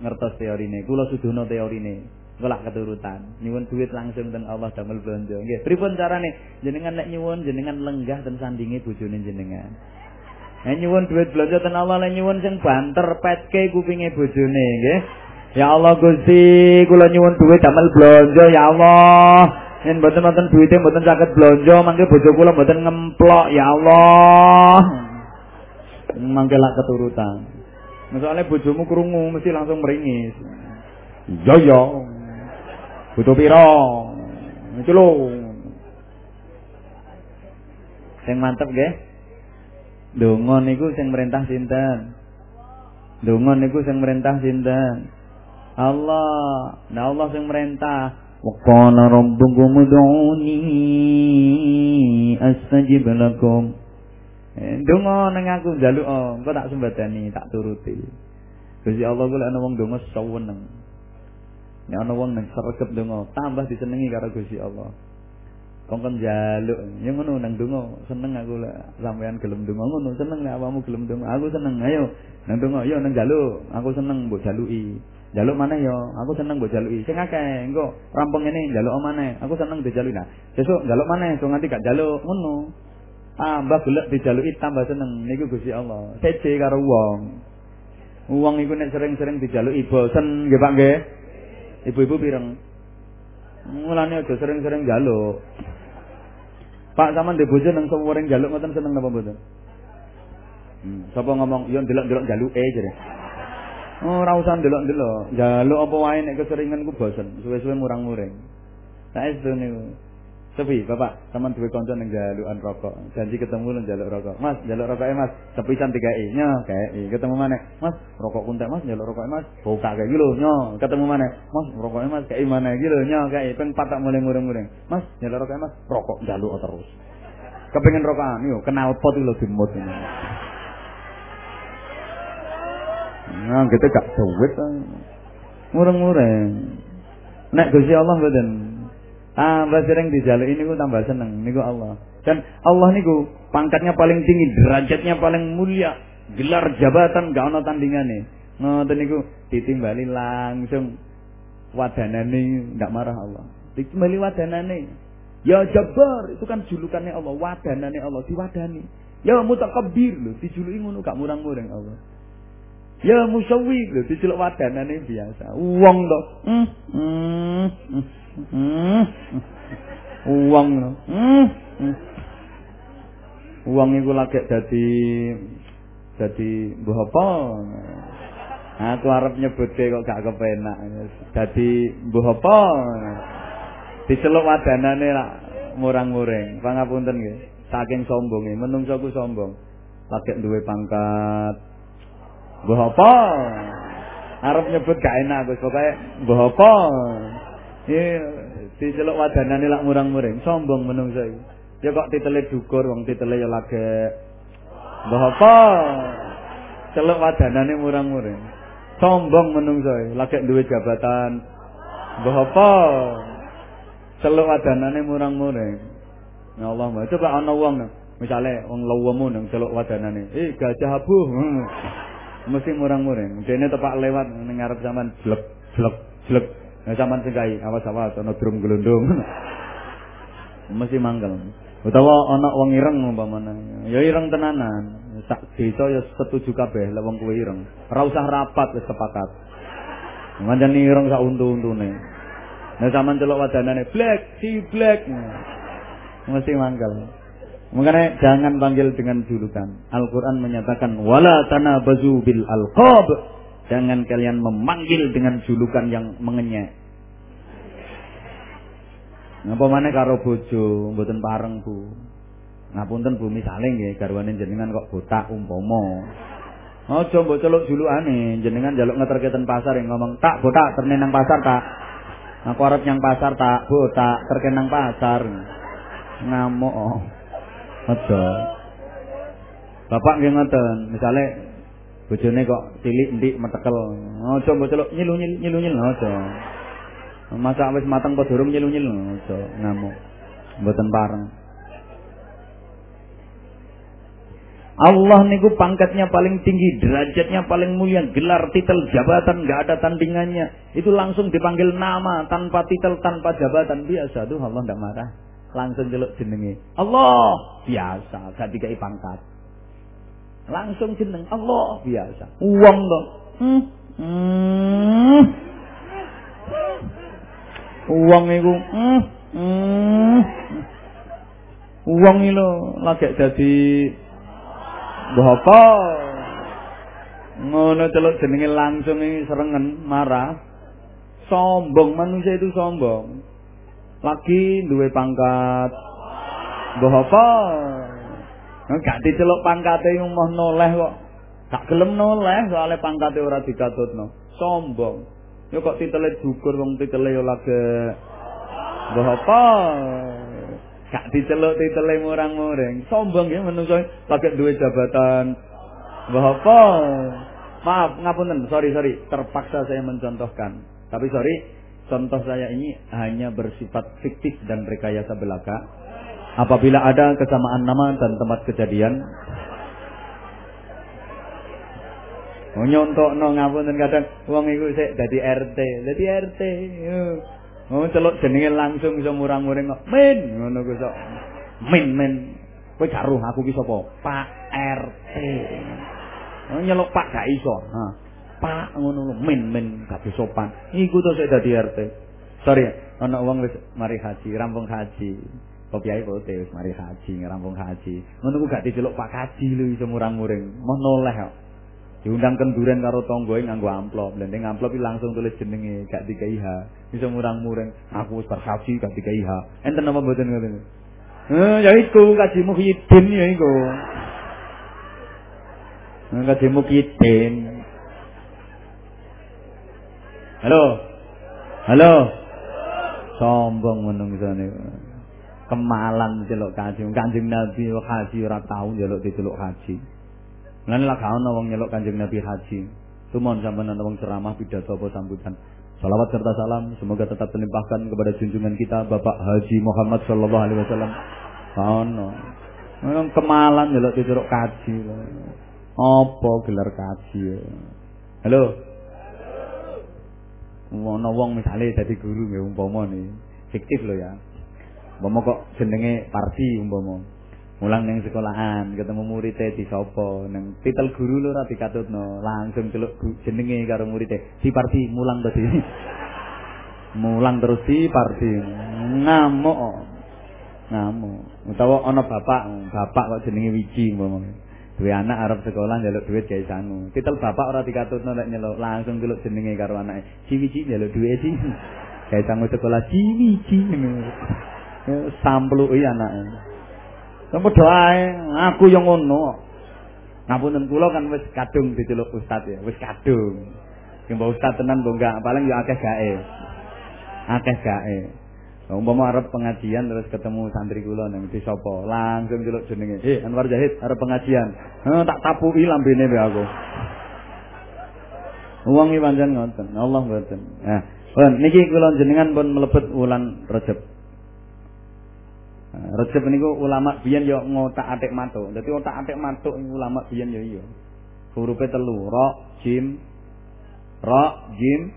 ngertos teorine. Kula sudono teorine. Kula keturutan. Nyuwun duit langsung dan Allah damel blonjo. Nggih. Pripun carane? Jenengan nek nyuwun jenengan lenggah dan sandingi bojone jenengan. Nek nyuwun duit belanja ten Allah nek nyuwun sing banter petke kupinge bojone nggih. Ya Allah Gusti, kula nyuwun duit damel blonjo ya Allah. Yen mboten wonten duwite mboten saged blonjo, mangke bojo kula mboten ngemplok ya Allah. Mangke lak keturutan. Misalnya bojomu krungu mesti langsung meringis. Iya ya. Butuh piro? Itu lho. Sing mantep nggih. Donga niku sing merintah sinten? Donga niku sing merintah sinten? Allah. Nah Allah yang merintah. Qala rabbukum ud'uni astajib lakum. Eh, donga ning aku njaluk oh, engko tak sembadani, tak turuti. Gusti Allah kula ana wong donga seweneng. Nek ana wong ning sregep donga, tambah disenengi karo Gusti Allah. kongkon jaluk yang ngono nang donga seneng aku lah sampean gelem donga ngono seneng nek awakmu gelem donga aku seneng ayo nang donga yo nang jaluk aku seneng mbok jaluki jaluk mana yo aku seneng mbok jaluki sing akeh engko rampung ini jaluk mana aku seneng dijaluki nah sesuk jaluk mana so nganti gak jaluk ngono. Tambah gelek dijaluki tambah seneng. Niku Gusti Allah. Sece karo wong. Wong iku nek sering-sering dijaluki bosen nggih Pak nggih? Ibu-ibu pireng? Mulane aja sering-sering jaluk. Pak sampean ndek bojo nang sewering jaluk ngoten seneng napa mboten? Hmm, sapa ngomong, "Yo ndelok-ndelok jaluke" jare. Oh, ora usah ndelok-ndelok. Jaluk apa wae nek keseringan ku bosen, suwe-suwe murang-muring. Saestu niku. Sepi, Bapak, teman duwe kanca ning jalukan rokok. Janji ketemu nang jaluk rokok. Mas, jaluk rokoke Mas, sepisan 3i. Nyo, kae. Ketemu mana? Mas, rokok kuntek Mas, jaluk rokoke Mas. Buka kayak gitu Nyo, ketemu mana? Mas, rokoknya Mas kayak mana gitu Nyo, kae. Peng patak mulai muring-muring. Mas, jaluk rokoke Mas. Rokok jaluk terus. Kepengen rokokan, yo kenal pot lho dimut. Nah, gitu gak duit. Mureng-mureng. Nek Gusti Allah mboten Tambah sering dijaluk ini ku tambah seneng niku Allah. Dan Allah niku pangkatnya paling tinggi, derajatnya paling mulia, gelar jabatan gak ono tandingane. Ngoten niku ditimbali langsung wadanane ndak marah Allah. Ditimbali wadanane. Ya Jabbar, itu kan julukannya Allah, wadanane Allah diwadani. Ya mutakabbir lho, dijuluki ngono gak murang-murang Allah. Ya musawwi lho, diceluk wadanane biasa. Wong to. Hmm, hmm, hmm. Hmm. Uang hmm. hmm. Uang iku lagi dadi dadi mbuh apa? Aku arep nyebutke kok gak kepenak. Dadi mbuh apa? Diceluk wadanane lak murang-muring. Pangapunten nggih. Saking sombonge, menungso ku sombong. Lagi duwe pangkat. Mbuh apa? Arep nyebut gak enak Gus, pokoke mbuh apa? Iya, diceluk wadanane lak murang-muring, sombong menungso iki. Ya kok titele dukur wong titele ya lage. Mbah apa? Celuk wadanane murang-muring. Sombong menungso iki, lagi duwe jabatan. Mbah apa? Celuk wadanane murang-muring. Ya Allah, coba ana wong misale wong lawemu nang celuk wadanane. Eh gajah abuh. Hmm. Mesti murang-muring. Dene tepak lewat ning ngarep sampean blek blek blek Nah sampean sing awas-awas ana drum gelundung. Mesti mangkel. Utawa ana wong ireng umpamane. Ya ireng tenanan. Sak desa ya setuju kabeh lek wong kuwi ireng. Ora usah rapat wis sepakat. Ngancani ireng sak untu-untune. Nah sampean celok wadanane black, si black. Mesti mangkel. Makanya jangan panggil dengan julukan. Al-Quran menyatakan wala tanabazu bil alqab Jangan kalian memanggil dengan julukan yang mengenyek. Ngapa mana karo bojo, mboten pareng, Bu. Ngapunten Bu misale nggih garwane jenengan kok botak umpama. Aja mbok celuk julukane, jenengan njaluk ngeterke pasar yang ngomong, "Tak botak terne nang pasar, Tak." Aku arep nyang pasar, Tak. Botak terke nang pasar. Ngamuk. Aja. Bapak nggih ngoten, misale bojone kok cilik ndik metekel aja mbok celuk nyilu-nyilu nyilu-nyilu aja masak wis mateng apa durung nyilu-nyilu aja ngamuk mboten pareng Allah niku pangkatnya paling tinggi, derajatnya paling mulia, gelar titel jabatan nggak ada tandingannya. Itu langsung dipanggil nama tanpa titel, tanpa jabatan biasa. Tuh Allah nggak marah. Langsung jeluk jenenge. Allah biasa, gak dikai pangkat. Langsung jeneng Allah biasa. Uang dong. Hmm. Hmm. Uang itu. Hmm. Hmm. Uang itu lagi jadi bapak. Ngono celuk jenenge langsung ini serengen marah. Sombong manusia itu sombong. Lagi duwe pangkat. Bapak. Gak diceluk pangkate umah noleh kok. Gak gelem noleh soalnya pangkate ora dikatutno. Sombong. Yo kok titele dukur wong titele yo lage Mbah apa? Gak diceluk titele murang-muring. Sombong ya menungso lagi duwe jabatan. Mbah apa? Maaf, ngapunten, sorry sorry, terpaksa saya mencontohkan. Tapi sorry, contoh saya ini hanya bersifat fiktif dan rekayasa belaka. Apabila ada kesamaan nama dan tempat kejadian, Oh nyontok no dan kadang uang itu sik jadi RT, jadi RT. Oh celuk jenenge langsung bisa murang-muring kok. Min ngono ku sok. Min min. Kowe gak roh aku ki sapa? Pak RT. Oh nyeluk Pak gak iso. Pak ngono min min gak sopan. Iku to sik dadi RT. Sorry, ana wong wis mari haji, rampung haji. Kok kiai pote wis mari haji, rampung haji. Ngono ku gak diceluk Pak Haji lho iso murang-muring. Monoleh kok. diundang kenduren karo tonggoe nganggo amplop lendeng amplop langsung tulis jenenge gak dikai ha bisa murang-murang aku wis berhaji gak dikai ha enten apa mboten ngoten eh ya iku kaji muhyiddin ya iku eh, kaji muhyiddin halo halo sombong menungsane kemalan celuk kaji kanjeng nabi haji ora tau njaluk diceluk haji Lan lak ana wong nyeluk Kanjeng Nabi haji. Tumon sampean ana wong ceramah pidato apa sambutan. Salawat serta salam semoga tetap terlimpahkan kepada junjungan kita Bapak Haji Muhammad sallallahu alaihi wasallam. Ono. Memang kemalan nyeluk diceruk kaji. Apa gelar kaji? Halo. Ono wong misale dadi guru nggih umpama nih. Fiktif lho ya. Umpama kok jenenge Parsi umpama. mulang ning sekolahan ketemu murid di sapa nang titel guru lho ora dikatutno langsung celuk jenenge karo murid di parti mulang tadi mulang terus di parti ngamuk ngamuk utawa ana bapak bapak kok jenenge wiji umpama duwe anak arep sekolah njaluk duit gawe sangu titel bapak ora dikatutno nek nyeluk langsung celuk jenenge karo anake si wiji njaluk duit sih gawe sangu sekolah si wiji sampluki anake Kamu doae, aku yang ngono. Ngapunten kula kan wis kadung diceluk ustaz ya, wis kadung. Ki mbok ustaz tenan mbok enggak, paling ya akeh gae. Akeh gae. Umpama arep pengajian terus ketemu santri kula nang di sapa, langsung celuk jenenge. Eh, Anwar Zahid arep pengajian. Heh, tak tapuki lambene be aku. Wong iki pancen ngoten, Allah mboten. Nah, pun niki kula jenengan pun mlebet wulan Rajab. Rejeb niku ulama biyen ya ngotak-atik matuk. Dadi otak-atik matuk ulama biyen ya iya. Hurufe telu, ra, jim, ra, jim,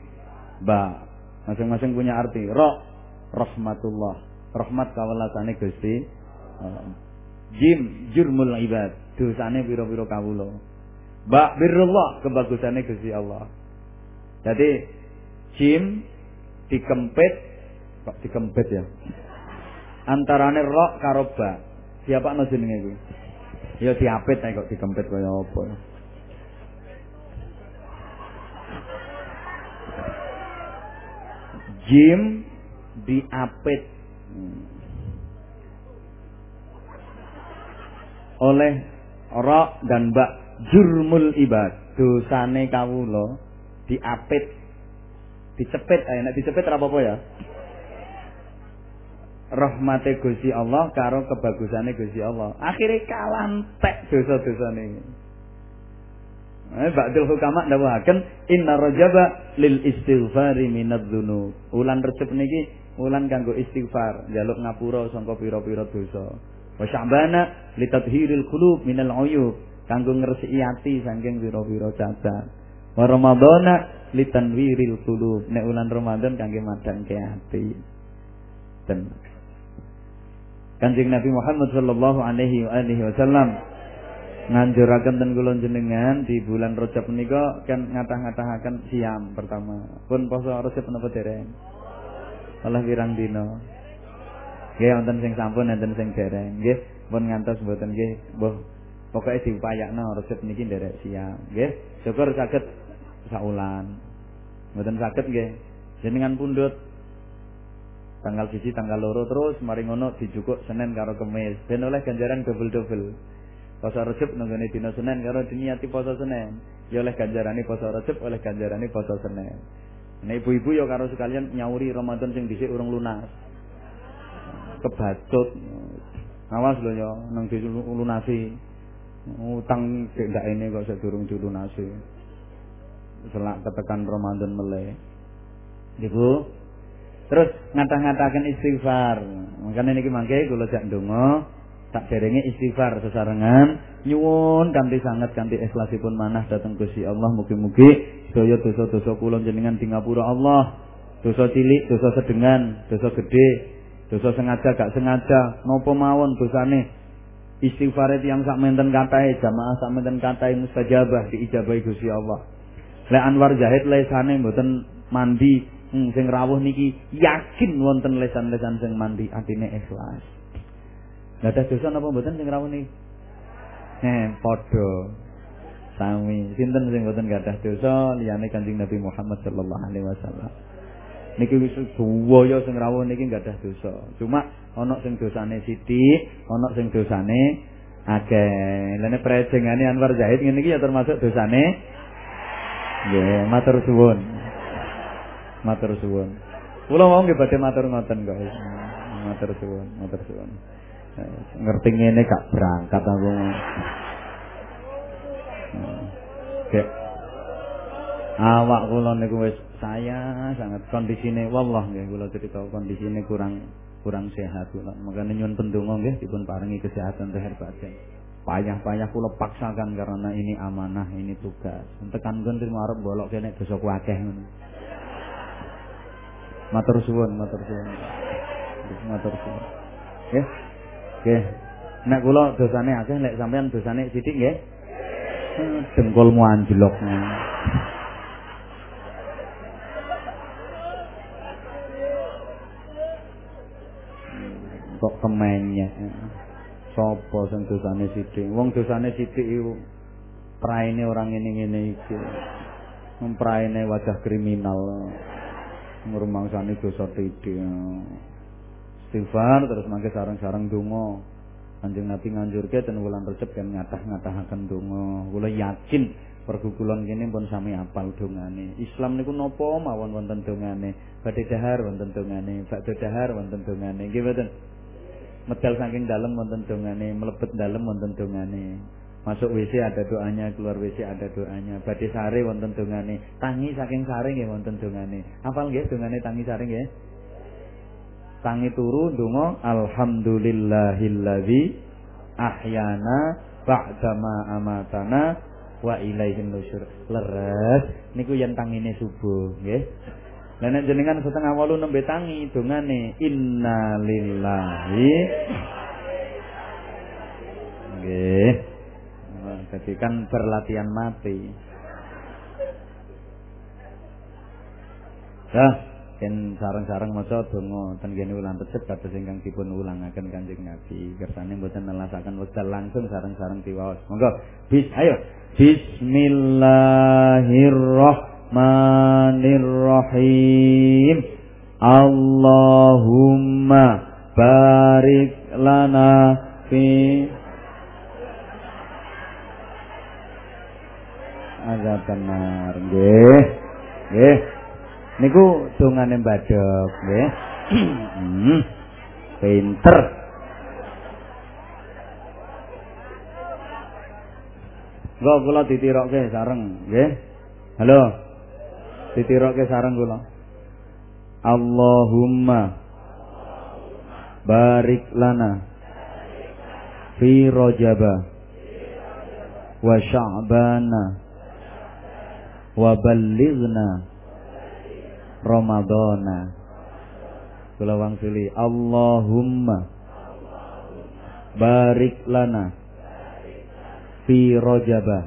ba. Masing-masing punya arti. Ra, rahmatullah. Rahmat kawelasane Gusti. Jim, jurmul ibad. Dosane pira-pira kawula. Ba, birrullah, kebagusane Gusti Allah. Jadi jim dikempit kok dikempit ya antarane rok karo ba. Siapa no jenenge kuwi? Ya diapit kok dikempit kaya apa. Jim diapit oleh rok dan bak jurmul ibad dosane kawula diapit dicepit ae nek dicepit ora apa-apa ya rahmate Gusti Allah karo kebagusane Gusti Allah. Akhire kalantek dosa-dosane. Eh ba'dul hukama dawuhaken inna rajaba lil istighfari minadz. Ulan Rejab niki ulan kanggo istighfar, njaluk ngapura sangka pira-pira dosa. Wa sya'bana litadhhiril qulub minal uyub, kanggo ngresiki ati saking pira-pira cacat. Wa ramadhana litanwiril qulub. Nek ulan Ramadan kangge madangke ati. Dan Kanjeng Nabi Muhammad sallallahu alaihi wa alihi wasallam nganjuraken ten kula jenengan di bulan Rajab menika kan ngatah-ngatahaken siam pertama. Pun poso Rajab menapa dereng? Allah wirang dina. Nggih wonten sing sampun wonten sing dereng. Nggih pun ngantos mboten nggih mbah pokoke diupayakno Rajab niki nderek siam. Nggih syukur saged saulan. Mboten saged nggih jenengan pundhut tanggal siji tanggal loro terus mari ngono dijukuk Senin karo Kemis ben oleh ganjaran double-double poso Rejab nenggone dina Senin karo diniati poso Senin ya oleh ganjarane poso Rejab oleh ganjarane poso Senin nah ibu-ibu ya karo sekalian nyauri Ramadan sing dhisik urung lunas. Kebacut. Awas lho ya nang lunasi. Utang cek ndak ini kok sedurung dilunasi. Selak ketekan Ramadan meleh Ibu Terus ngata-ngatakan istighfar. Makanya niki mangke kula jak ndonga tak derenge istighfar sesarengan nyuwun kanthi sangat kanthi ikhlasipun manah dateng Gusti Allah mugi-mugi sedaya dosa-dosa kula jenengan di ngapura Allah. Dosa cilik, dosa sedengan, dosa gede, dosa sengaja gak sengaja, napa mawon istighfar yang sak menten katai jamaah sak menten katai mustajabah diijabahi Gusti Allah. Le Anwar Zahid lesane mboten mandi hmm, sing rawuh niki yakin wonten lesan-lesan sing mandi atine ikhlas. Ada dosa napa mboten sing niki? Eh, padha. Sami. Sinten sing mboten gadah dosa liyane Kanjeng Nabi Muhammad sallallahu alaihi wasallam. Niki wis duwaya sing rawuh niki gadah dosa. Cuma ana sing dosane sithik, ana sing dosane akeh. Lene prejengane Anwar Zahid ngene iki ya termasuk dosane Nggih, matur suwun. Matur suwun. Kula mau nggih badhe matur ngoten kok. Matur suwun, matur suwun. Ngerti ngene gak berangkat aku. Oke. Awak kula niku wis saya sangat kondisine wallah nggih kula cerita kondisine kurang kurang sehat kula. Makane nyuwun pendonga nggih dipun paringi kesehatan lahir batin. Payah-payah kula paksakan karena ini amanah, ini tugas. Tekan kon terima arep bolok kene dosa ku akeh ngono. Matur suwun, matur suwun. Matur suwun. Nggih. Nggih. Nek kula dosane akeh lek sampean dosane sithik nggih. Dengkulmu anjlok. Kok kemenyek. Sopo sing dosane sithik? Wong dosane sithik iku praine orang ngene-ngene iki. Mempraine wajah kriminal. Ngrumangsani dosa titik. Istighfar terus mangke sarang-sarang donga. Kanjeng Nabi nganjurke ten wulan Rejab kan ngatah-ngatahaken donga. Kula yakin pergugulan kene pun sami apal dongane. Islam niku napa mawon wonten dongane. Badhe dahar wonten dongane, badhe dahar wonten dongane. Nggih medal saking dalam wonten dongane, melebet dalam wonten dongane. Masuk WC ada doanya, keluar WC ada doanya. Badhe sare wonten dongane, tangi saking sare nggih wonten dongane. Hafal nggih dongane tangi sare nggih? Tangi turu donga alhamdulillahilladzi ahyana ba'dama amatana wa ilaihin nusyur. Leres niku yen tangine subuh nggih. Lah nek jenengan setengah walu nembe tangi dongane innalillahi Nggih. Jadi kan berlatihan mati. Dah, yen sareng-sareng maca donga ten kene ulang tetep kados ingkang dipun ulangaken Kanjeng Nabi. Kersane mboten nelasaken wekdal langsung sareng-sareng diwaos. Monggo. Bis ayo. Bismillahirrahmanirrahim. Allahumma barik lana fi agak benar nggih nggih niku dongane mbadhok nggih. Hmm. pinter. Kok kula ditirokke sareng nggih? Halo? Ditiroke sareng kula. Allahumma barik lana fi rajaba wa sya'bana wa ballighna ramadana kula wangsuli Allahumma. Barik lana. Fi rajaba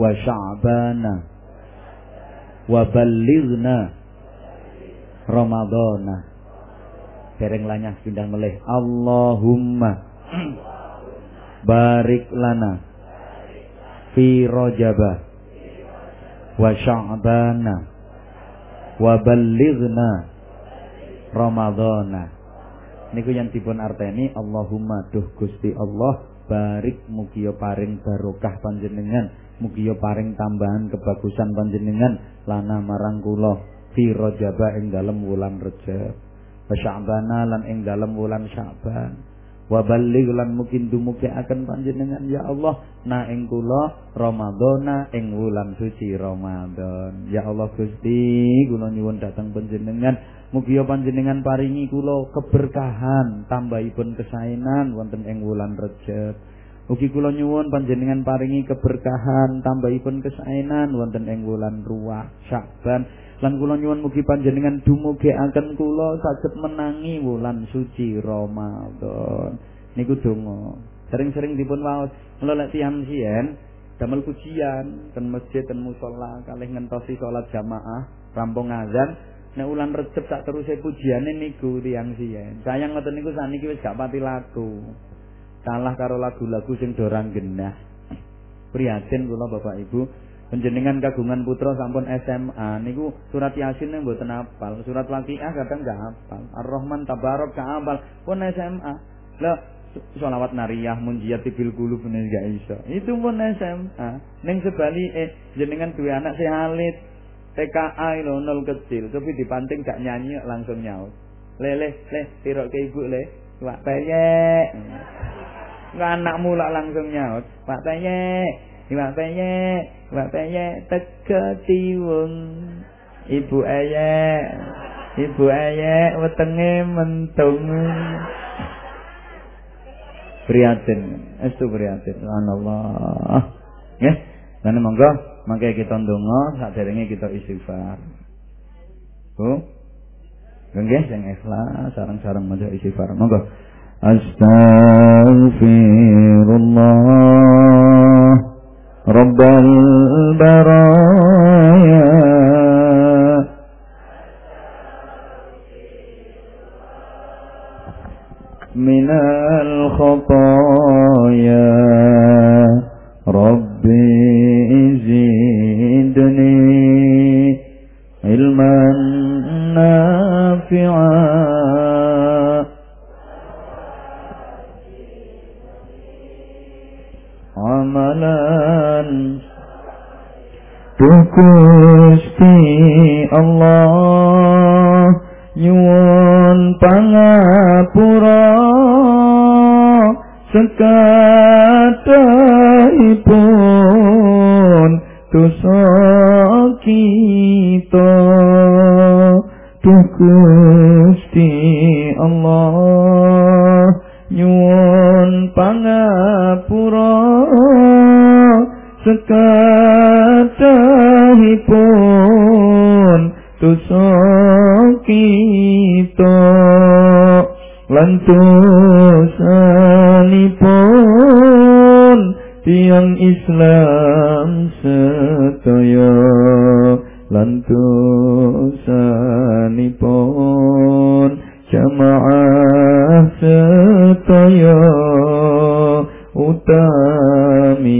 wa sya'bana. Wa ballighna Ramadana dereng lanyah pindah melih. Allahumma. Barik lana. Fi rajaba wa sya'bana wa ballighna Ramadana niku yang dipun arteni Allahumma duh Gusti Allah barik mugia paring barokah panjenengan mugia paring tambahan kebagusan panjenengan lana marang kula fi rajaba ing dalem wulan Rajab wa sya'bana lan ing dalem wulan Sya'ban wa balligh lan mukin dumugi akan panjenengan ya Allah na ing kula Ramadhana ing wulan suci Ramadan ya Allah Gusti kula nyuwun dhateng panjenengan. Mugi panjenengan paringi kula keberkahan tambahipun kesaenan wonten ing wulan Rejab Ugi kula nyuwun panjenengan paringi keberkahan tambahipun kesaenan wonten ing wulan Ruwah Syakban. Lan kula nyuwun mugi panjenengan akan kula saged menangi wulan suci Ramadan. Niku donga. Sering-sering dipun waos. Mula lek tiyang sien damel pujian ten masjid ten musala kalih ngentosi salat jamaah rampung azan. Nek ulan recep tak teruse pujiane niku tiyang sien. Sayang ngoten niku saniki wis gak pati laku kalah karo lagu-lagu sing dorang genah. Prihatin kula Bapak Ibu, penjenengan kagungan putra sampun SMA niku surat Yasin yang mboten hafal, surat Waqiah kadang gak hafal. Ar-Rahman Tabarok gak hafal, pun SMA. Lah sholawat nariyah munjiat bil qulub gak iso. Itu pun SMA. Ning sebali eh jenengan dua anak sing alit. TKA lho nol kecil, tapi dipanting gak nyanyi langsung nyaut. Lele, le, tirok ke ibu le, wak peyek. Anak mula langsung nyaut Pak Peye Pak Peye Pak Peye tega tiwung Ibu Eye Ibu Eye wetenge mentung prihatin itu prihatin. Subhanallah. Ya dan monggo mangke kita ndonga saderenge kita istighfar. Bu Nggih sing ikhlas sareng-sareng maca istighfar. Monggo أستغفر الله. رب البرايا. من الخطايا. Dosanipun tiang Islam sedaya lan dosanipun jamaah setaya utaminipun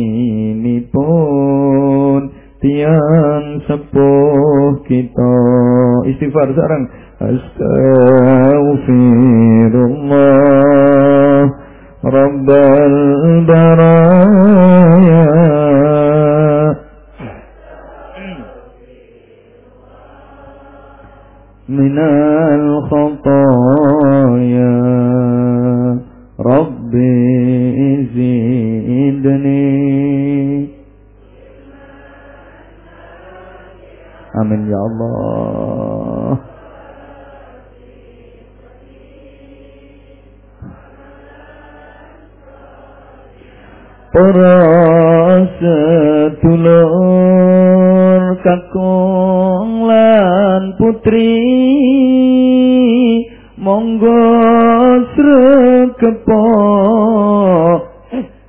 tiang sepuh kita. Istighfar sekarang. Astaghfirullah rabbal baraya من الخطايا. ربي زدني آمين يا الله. Para sedulur kakung lan putri monggo srekepo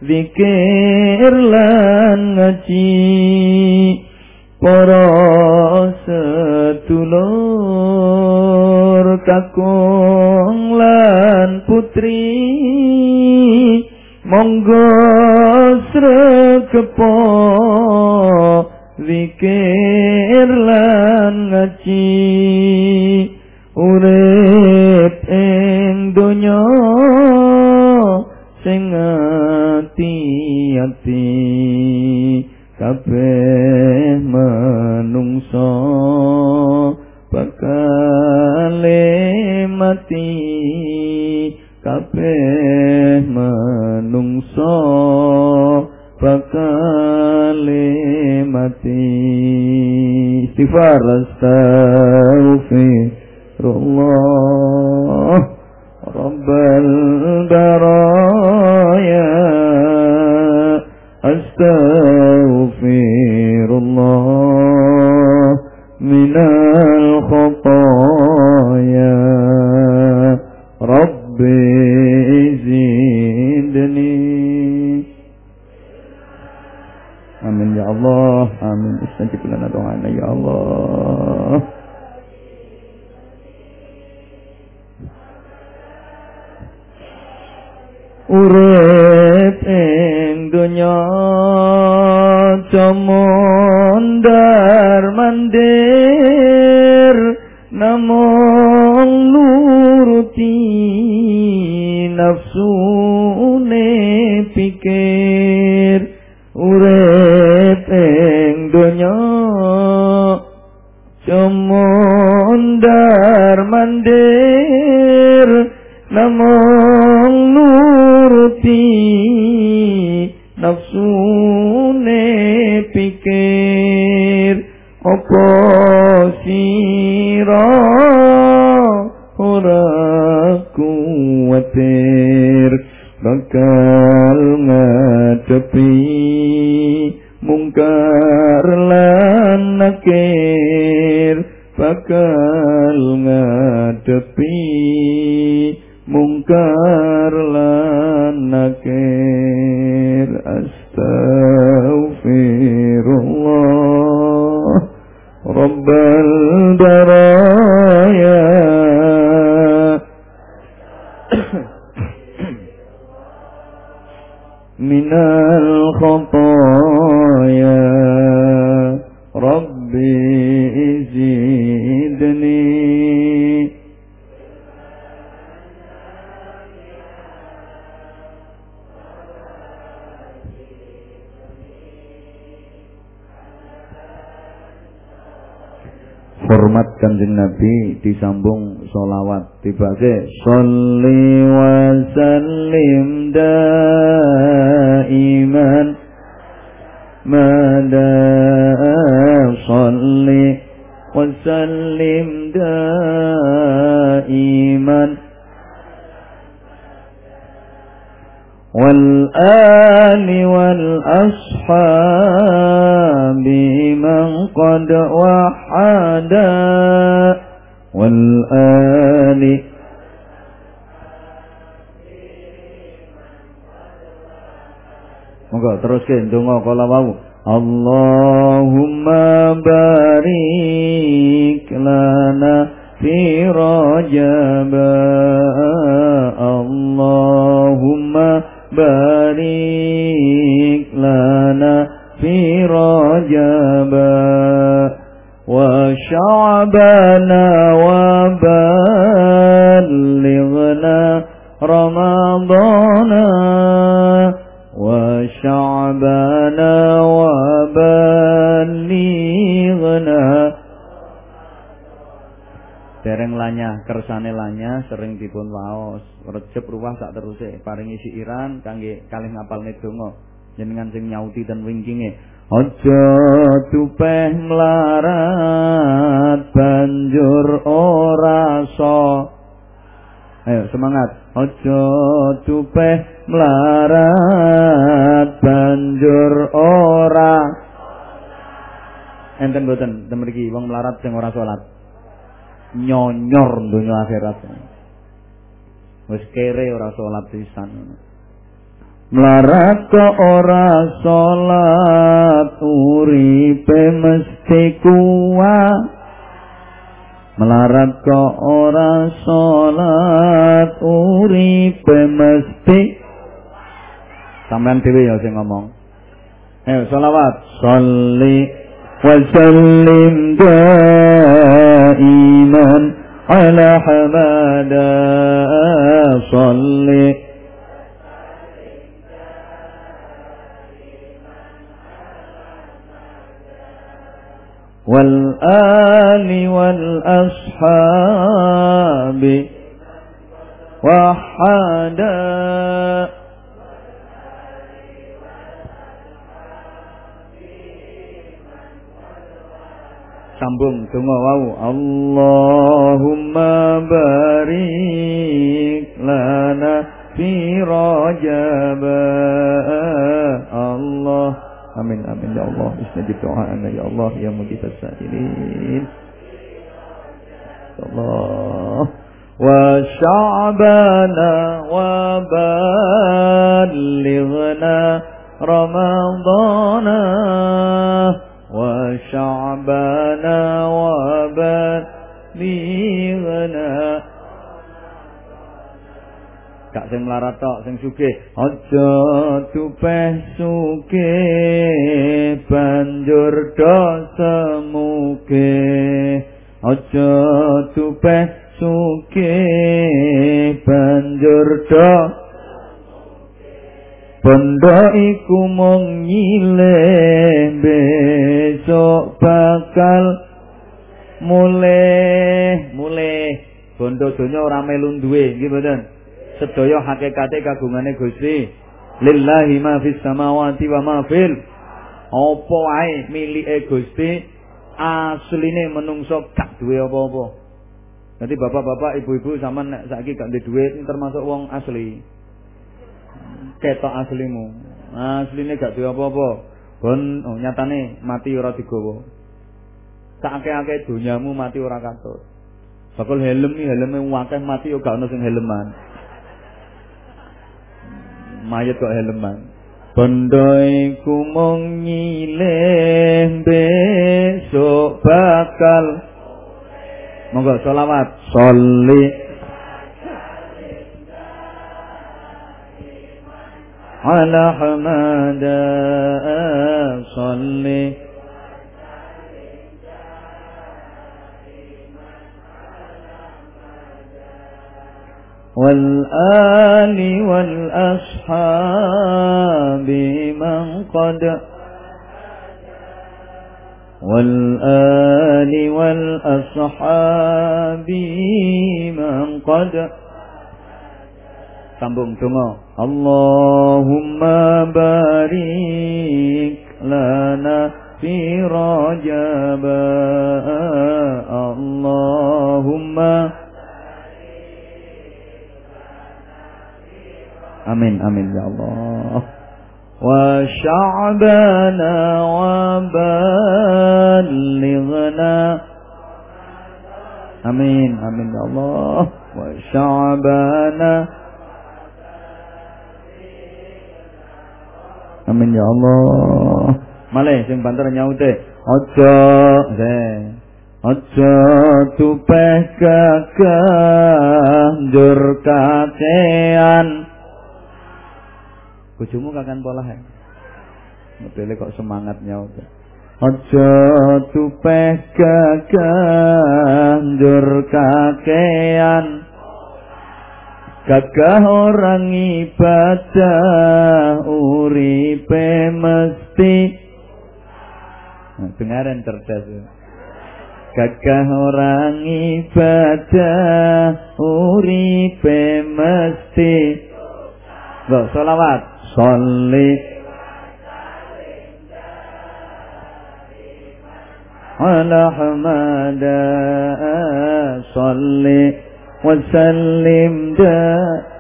zikir lan ngaji. Para sedulur kakung lan putri monggo srekepo zikir lan ngaji. Urip ing donya sing ati-ati kabeh manungsa bakal mati kabeh manungsa bakalimati istighfar astaghfirullah rabbal baraya astaghfirullah minal khataaya Amin. Istajib lana doana ya Allah. Urip ing donya camondar disambung solawat dibagi Salli wa teruskan donga kala wau. Allahumma barik lana fi rajab Allahumma barik lana fi rajab wa sya'bana wa ballighna wa ballighna dereng lanya kersane lanya sering dipun waos. Rejeb ruwah sak teruse paringi siiran kangge kalih ngapalne donga. Jenengan sing nyauti dan wingkinge. Aja tupeh melarat banjur ora so ayo semangat aja tupeh melarat banjur ora enten boten temen wong melarat sing ora salat nyonyor dunia akhirat. Wis kere ora salat pisan. Melarat ke ora salat uripe mesti kuat. melarat kok ora salat uripe mesti. Sampean dhewe ya sing ngomong. Ayo selawat. Sholli wa sallim iman ala hamada. Sholli والآل والأصحاب وحدا sambung donga wau Allahumma barik lana fi rajab Allah آمين آمين. يا الله استجب دعاءنا. يا الله يا مجيب السائلين. الله. وشعبنا وبلغنا رمضانا وشعبنا وبلغنا Gak sing melarat tok, sing sugih. Aja tupeh sugih banjur dosa muge. Aja tupeh sugih banjur dosa Bondo iku mung nyileh besok bakal mulih mulih bondo donya ora melu duwe nggih mboten sedaya hakikate kagungane Gusti lillahi ma fis samawati wa ma fil apa wae milike Gusti asline menungso gak duwe apa-apa Nanti bapak-bapak, ibu-ibu sama nek saiki gak duwe duit termasuk wong asli ketok aslimu. Asline gak duwe apa-apa. Bon oh, nyatane mati ora digawa. Sakake-ake donyamu mati ora katut. Bakul helm nih helme wakeh mati yo gak ono sing helman. Mayat kok helman. Bondo iku mung nyilih besok bakal. Monggo selawat sholli. Ala hamada sholli. والآل والأصحاب من قد والآل والأصحاب من قد Sambung donga. Allahumma barik lana fi rajab. Allahumma Amin amin ya Allah. Wa sya'bana wa balighna Amin amin ya Allah. Wa sya'bana Amin ya Allah. Malih sing banter nyaute. Aja se. Aja tupeh gagah njur kakean. Bojomu kakan pola ya. Modele kok semangat nyaute. Aja tupeh gagah njur kakean. Gagah orang ibadah uripe mesti nah, dengaran cerdas Gagah orang ibadah uripe mesti Loh, solawat صلي على حمادا آه، صلي وسلم دائما.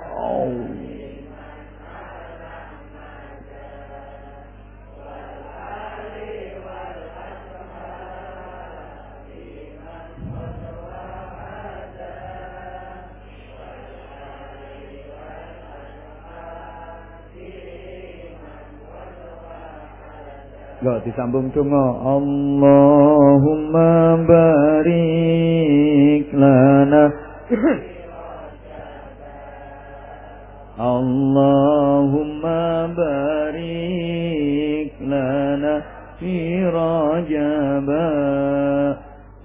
disambung donga Allahumma barik lana. Allahumma barik lana fi rajaba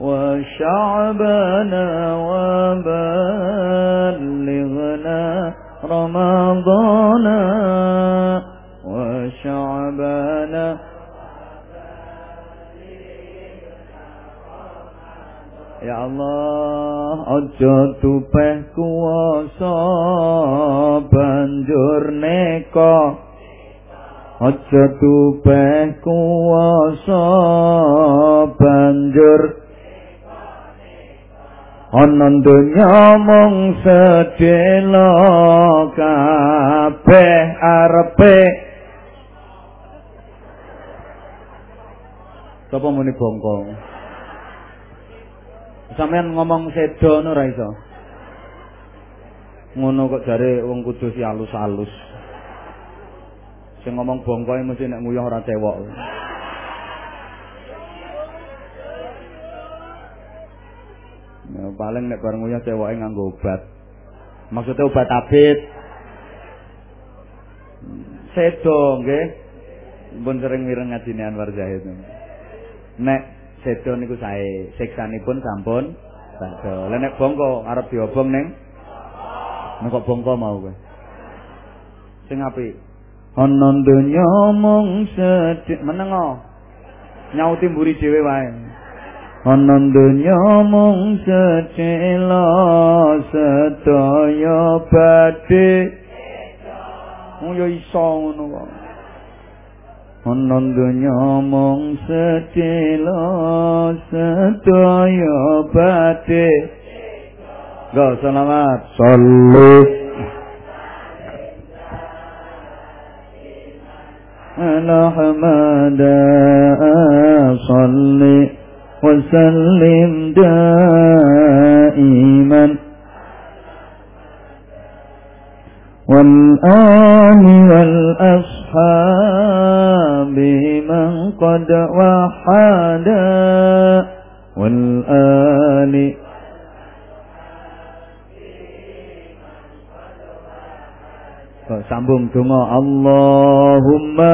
wa sya'bana wa balighna ramadana. Allah, aja tupeh kuwasa banjur neka. Aja tupeh kuwasa banjur ana donya mung sedelo kabeh arepe Sapa muni bongkong Sampeyan ngomong sedo ngono ra iso Ngono kok jare wong kudu si alus-alus Sing ngomong bongkoe mesti nek nguyuh ora cewek Ya, paling nek bareng nguyah cewoke nganggo obat. Maksudnya obat abit. Sedo nggih. Pun sering mireng ngajine Anwar Zahid. Nek sedo niku sae, siksanipun sampun sedo. Lah nek bongko arep diobong ning nek kok bongko mau kowe. Sing apik. Ana donya mung sedhek menengo. Nyauti mburi dhewe wae. ana donya mung secela sedaya badhe oh ya iso ngono kok Onon dunya mung secila sedaya badhe Go selamat sallu Alhamda salli wa sallim daiman والآن والأصحاب من قد وحدا والآل sambung donga Allahumma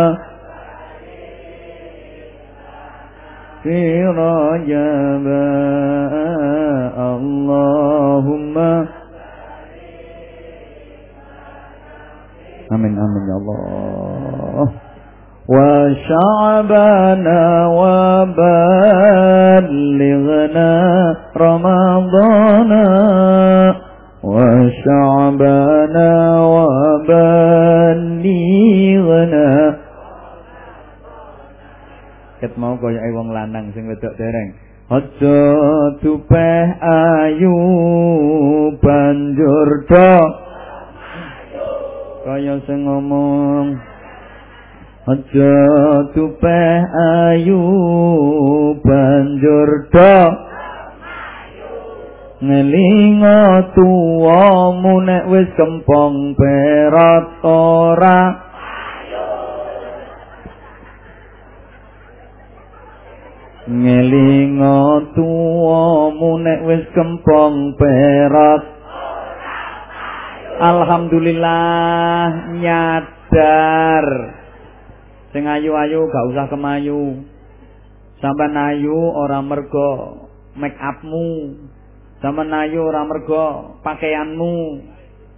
في رجب اللهم آمين آمين يا الله وشعبنا وبلغنا رمضان وشعبنا وبلغنا ket mau kaya wong lanang sing wedok dereng aja tupeh ayu banjur do kaya sing ngomong aja tupeh ayu banjur do ngelinga tuwamu nek wis kempong perat ora. Ngelinga tuwamu nek wis kempong perat Alhamdulillah nyadar sing ayu-ayu gak usah kemayu. Sampean ayu ora mergo make upmu. Sampean ayu ora mergo pakaianmu.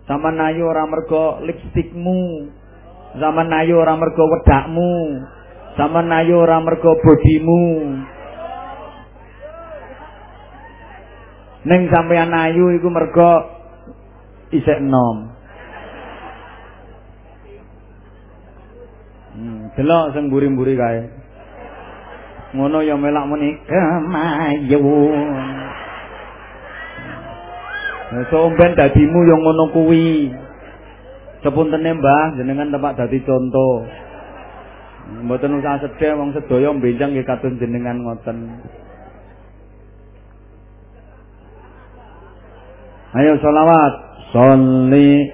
Sampean ayu ora mergo lipstikmu. Sampean ayu ora mergo wedakmu. Sampean ayu ora mergo bodimu. Neng sampeyan ayu iku mergo isek enom. Delok sing mburi-mburi kae. Ngono ya melak muni kemayun. Nah, somben dadimu yang ngono kuwi. Sepuntene Mbah, jenengan tempat dadi contoh. Mboten usah sedhe wong sedaya benjang nggih katun jenengan ngoten. Ayo salawat. Salli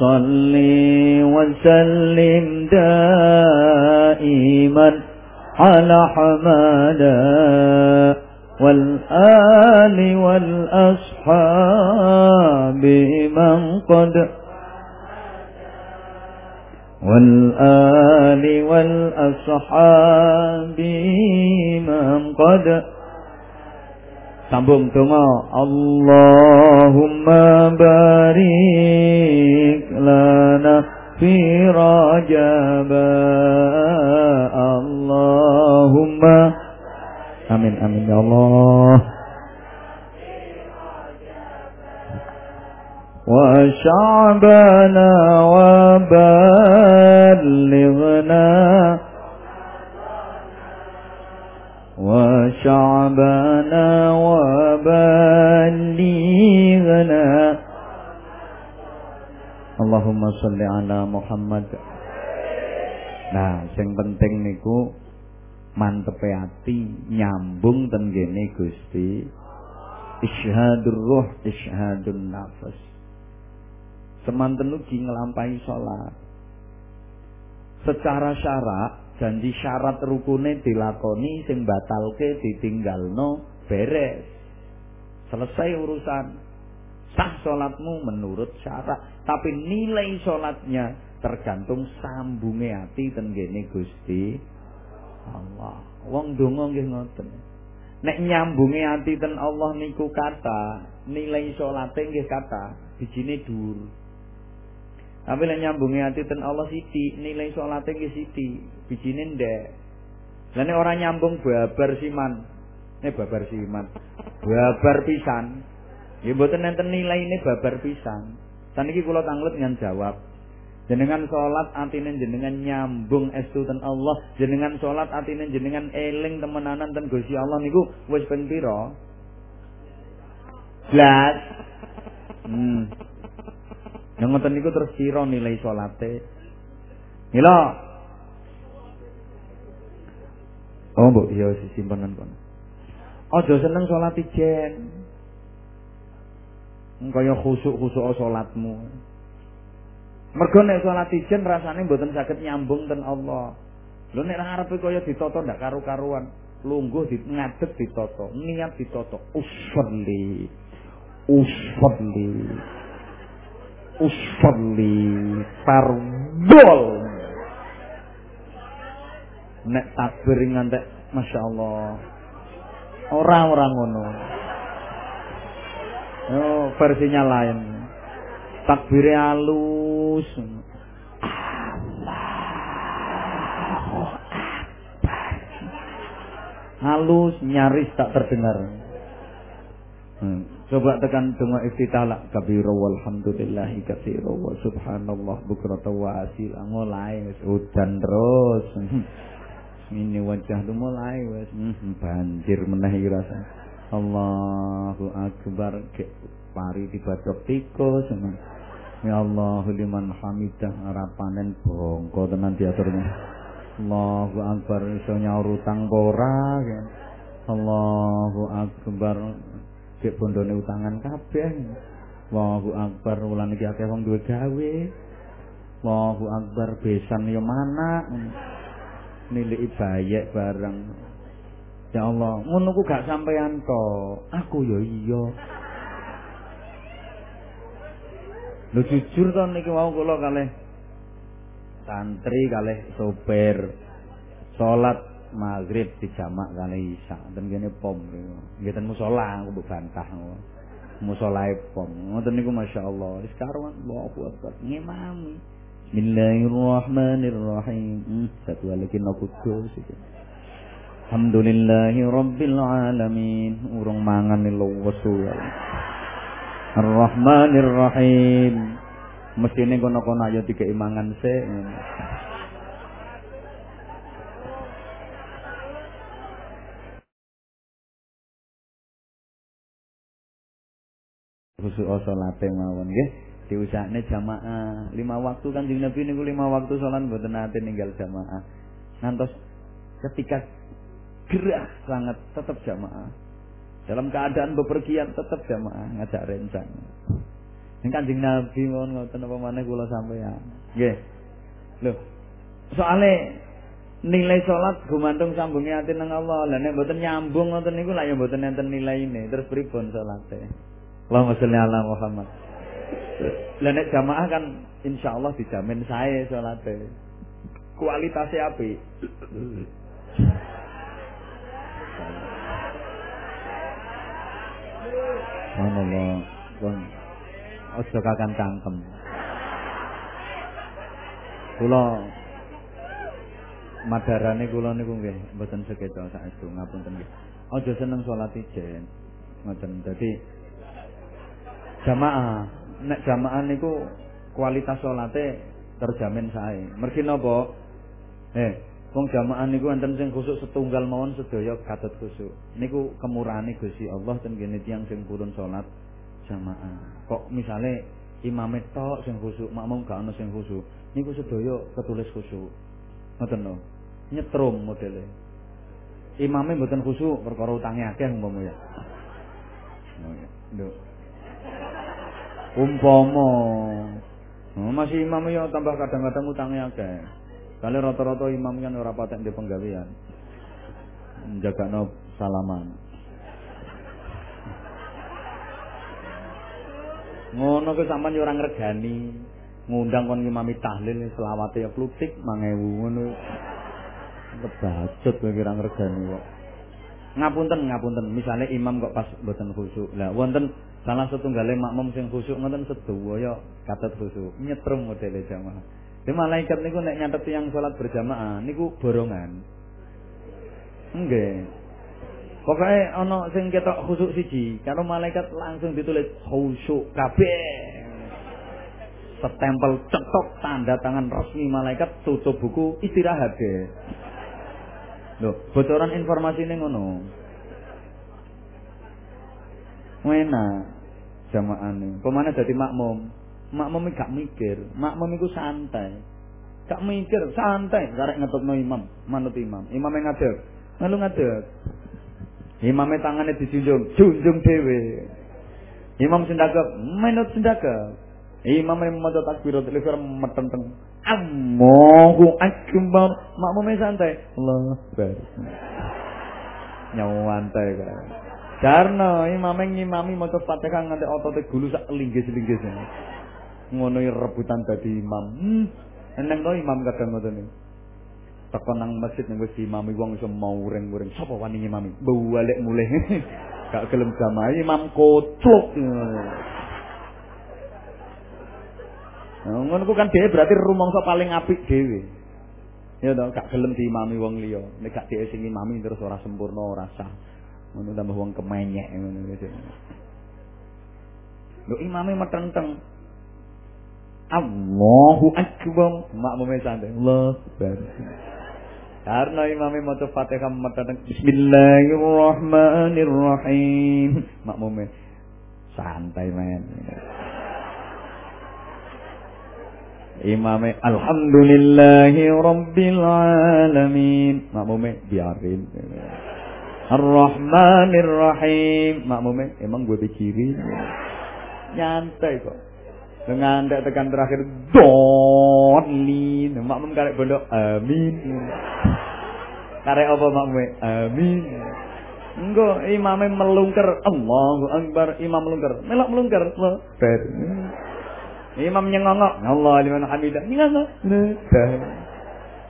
صلي وسلم دائما على حمادا والآل والأصحاب من قد والآل والأصحاب من قد sambung donga Allahumma barik lana fi rajab Allahumma amin amin ya Allah وشعبنا وبلغنا شعبان وبلغنا Allahumma sholli ala Muhammad. Nah, sing penting niku mantepe ati nyambung ten gene Gusti. Isyahadur ruh, isyhadun nafas. Semanten ugi nglampahi salat. Secara syarat janji syarat rukune dilakoni sing batalke ditinggalno beres. Selesai urusan. Sah sholatmu menurut syarat. Tapi nilai sholatnya tergantung sambungnya hati tenggene Gusti Allah. Wong donga nggih ngoten. Nek nyambunge ati ten Allah niku kata, nilai salate nggih kata, bijine dhuwur. Tapi nek nyambunge ati ten Allah siti, nilai salate nggih siti, bijine ndek. Lah nek ora nyambung babar siman. Nek babar siman. Babar pisan. Ya mboten nenten nilaine babar pisan. Saniki kula tanglet dengan jawab. Jenengan sholat atine jenengan nyambung estu ten Allah, jenengan sholat atine jenengan eling temenanan ten Gusti Allah niku wis ping pira? Blas. Hmm. Yang ngoten niku terus pira nilai salate? Mila. Oh, Bu, iya simpenan kono. Aja seneng salat ijen. Kaya khusuk-khusuk salatmu. Mergo nek salat ijen rasane mboten saged nyambung ten Allah. Lho nek arepe kaya ditata ndak karu-karuan, lungguh di ngadeg ditata, niat ditata. Usfali. Usfali. Usfali. Tarbol. Nek takbir ngantek Masya Allah Orang-orang ngono Oh, versinya lain takbir halus halus nyaris tak terdengar hmm. Coba tekan donga iftitah kabira walhamdulillahi katsira wa subhanallah bukrata wa asil. Mulai udan terus. Ini wajah tu mulai wes hmm, banjir menahi rasa. Allahu akbar. Pari dibadok tikus. Ya Allah liman hamidah. Harapanen bongko tenan diaturnya. Allahu akbar. Iso nyaur utang ora ya. Allahu akbar cek bondone utangan kabeh. Allahu akbar wulan iki akeh wong duwe gawe. Allahu akbar besan yo mana. Nilai bayek bareng. Ya Allah, ngono ku gak sampean to. Aku yo iya. Lu jujur to niki mau kula kalih santri kalih sopir salat maghrib dijamak kali isya ten kene pom. Nggih ten musala aku bantah musala pom. Ngoten niku masyaallah wis karuan Allahu akbar. Ngimami. Bismillahirrahmanirrahim. Satu lagi iki Alhamdulillahi Rabbil Alamin Urung mangan lho wesu ya Ar-Rahmanir Rahim. Mestine kono-kono ayo dikeimangan sik. Khusus salate mawon nggih. Diusahane jamaah. Lima waktu kan di Nabi niku lima waktu salat mboten nate ninggal jamaah. Ngantos ketika gerah sangat tetap jamaah. Dalam keadaan bepergian tetap jamaah ngajak rencang. Ini kanjeng Nabi mohon ngoten apa mana kula sampeyan. Nggih. Loh. Soale nilai sholat gumantung sambungnya hati nang Allah. Lah nek mboten nyambung ngoten niku lah ya mboten enten ini. Terus pripun salate? Allahumma sholli ala Muhammad. Lah nek jamaah kan insyaallah dijamin saya salate. Kualitasnya apik. Lho. Pun aja kakan cangkem. Kula madarane kula niku nggih mboten sekeca saestu ngapunten nggih. Aja seneng salat ijen. Ngoten. Dadi jamaah, nek jamaah niku kualitas salate terjamin sae. Mergi napa? Eh, Wong jamaah niku wonten sing khusuk setunggal mawon sedaya katut khusuk. Niku kemurahane Gusti Allah ten kene tiyang sing purun salat jamaah. Kok misale imam tok sing khusuk, makmum gak ono sing khusuk. Niku sedaya ketulis khusuk. Ngoten no. Nyetrum modele. Imame mboten khusuk perkara utange akeh umpama ya. Lho. Umpama. Oh, masih imam ya tambah kadang-kadang utange akeh. Kali rata-rata imam kan ora patek di penggawean. no salaman. Ngono ke sampean yo ora ngregani. Ngundang kon ngimami tahlil selawate ya plutik 5000 ngono. Kebacot kowe kira ngregani kok. Ngapunten, ngapunten. Misalnya imam kok pas mboten khusyuk. Lah wonten salah setunggale makmum sing khusyuk ngoten sedaya katut khusyuk. Nyetrum modele jamaah. Di malaikat niku nek nyatet yang sholat berjamaah niku borongan. Enggak. Pokoknya ono sing ketok khusuk siji, karo malaikat langsung ditulis khusuk kabeh. Setempel cetok tanda tangan resmi malaikat tutup buku istirahat deh. Loh, bocoran informasi ini ngono. Wena jamaah nih. Pemana jadi makmum? makmum gak mikir, makmum itu santai. Gak mikir, santai. Karek ngetutno imam, manut imam. Imam yang ngadeg, lalu ngadeg. Imamnya tangannya dijunjung, junjung dewe. Imam sendagap, menut sendagap. Imam yang mau takbirat liver metenteng. Allahu akbar. Makmumnya santai. Allah akbar. Nyawantai kan. Karena imam yang ngimami mau Fatihah nganti ototnya gulu sak linggis-linggisnya ngono rebutan dadi imam. Hmm. Eneng to imam kadang niku. Teko nang masjid nang wis imam wong iso mau ureng-ureng. Sapa wani imam? Balik mulih. Gak gelem jamaah imam kocok. Nah, ngono kan dhewe berarti rumangsa paling apik dhewe. Ya dong, gak gelem diimami wong liya. Nek gak dhewe sing imami terus ora sempurna, ora sah. Ngono tambah wong kemenyek ngono gitu. Lho imame metenteng. Allahu Akbar. Makmumnya santai. Allah Akbar. Karena imamnya maca Fatihah matang Bismillahirrahmanirrahim. Makmumnya santai men. Imamnya Alhamdulillahi Rabbil Alamin. Makmumnya biarin. Ar-Rahmanir Rahim. Makmumnya emang gue pikirin. Nyantai kok. Dengan tekan terakhir dolin. Makmum karek bondo amin. Karek apa makmum? Amin. Engko imame melungker Allahu Akbar, imam melungker. Melok melungker. Ber. Imam nyengongok, Allah liman hamidah. Nyengongok.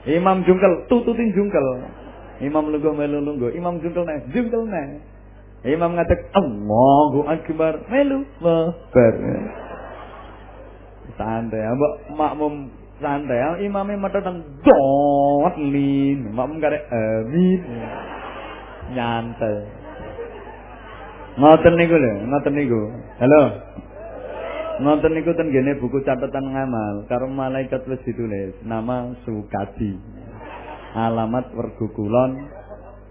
Imam jungkel, tututin jungkel. Imam lungguh melu lungguh, imam jungkel nih, jungkel nih. Imam ngatek Allahu Akbar, melu. Ber santai. Mbok makmum santai. Ya imame meteng dolin makmum kare amin. Nyantai ngoten niku lho ngoten niku. Halo. Ngoten niku ten gene buku catatan ngamal karo malaikat wis ditulis. Nama Sukadi alamat Wergu Kulon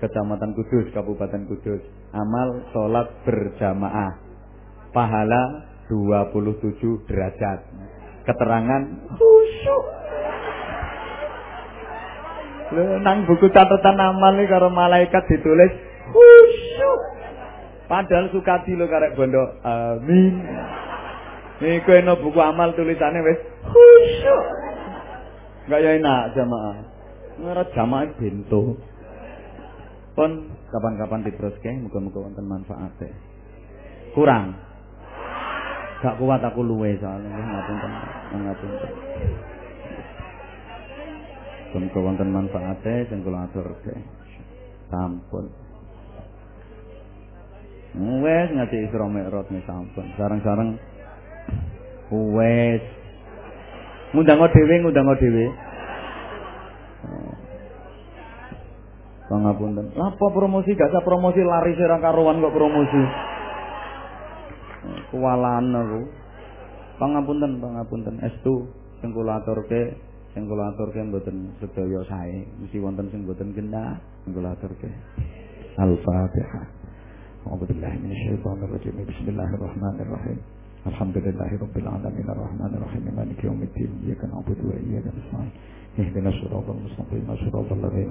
Kecamatan Kudus Kabupaten Kudus amal sholat berjamaah pahala 27 derajat keterangan khusyuk. nang buku catatan amal nih karo malaikat ditulis khusyuk. Padahal sukati lo karek bondo. Amin. Nih kue no buku amal tulisannya wes khusyuk. Gak ya enak jamaah. Ngerat jamaah bintu. Pun kapan-kapan diteruske muga-muga wonten manfaatnya. Kurang. Gak kuat aku luwe soalnya ngapunten. Ngapunten. Pun kewonten manfaate sing kula aturke. Sampun. Wes ngati Isra Mi'raj nih sampun. Sarang-sarang wes ngundang dhewe ngundang dhewe. Pangapunten. Lapa promosi gak usah promosi lari serang karuan kok promosi. Kuwalan aku. Pangapunten, pangapunten. Estu sing kula aturke Sing kula aturke mboten sedaya sae, mesti wonten sing mboten genah kula aturke. Al-Fatihah. A'udzu billahi minasyaitonir rajim. Bismillahirrahmanirrahim. Alhamdulillahi rabbil alamin arrahmanir rahim maliki yaumiddin. Iyyaka na'budu wa iyyaka nasta'in. اهدنا الصراط المستقيم صراط الذين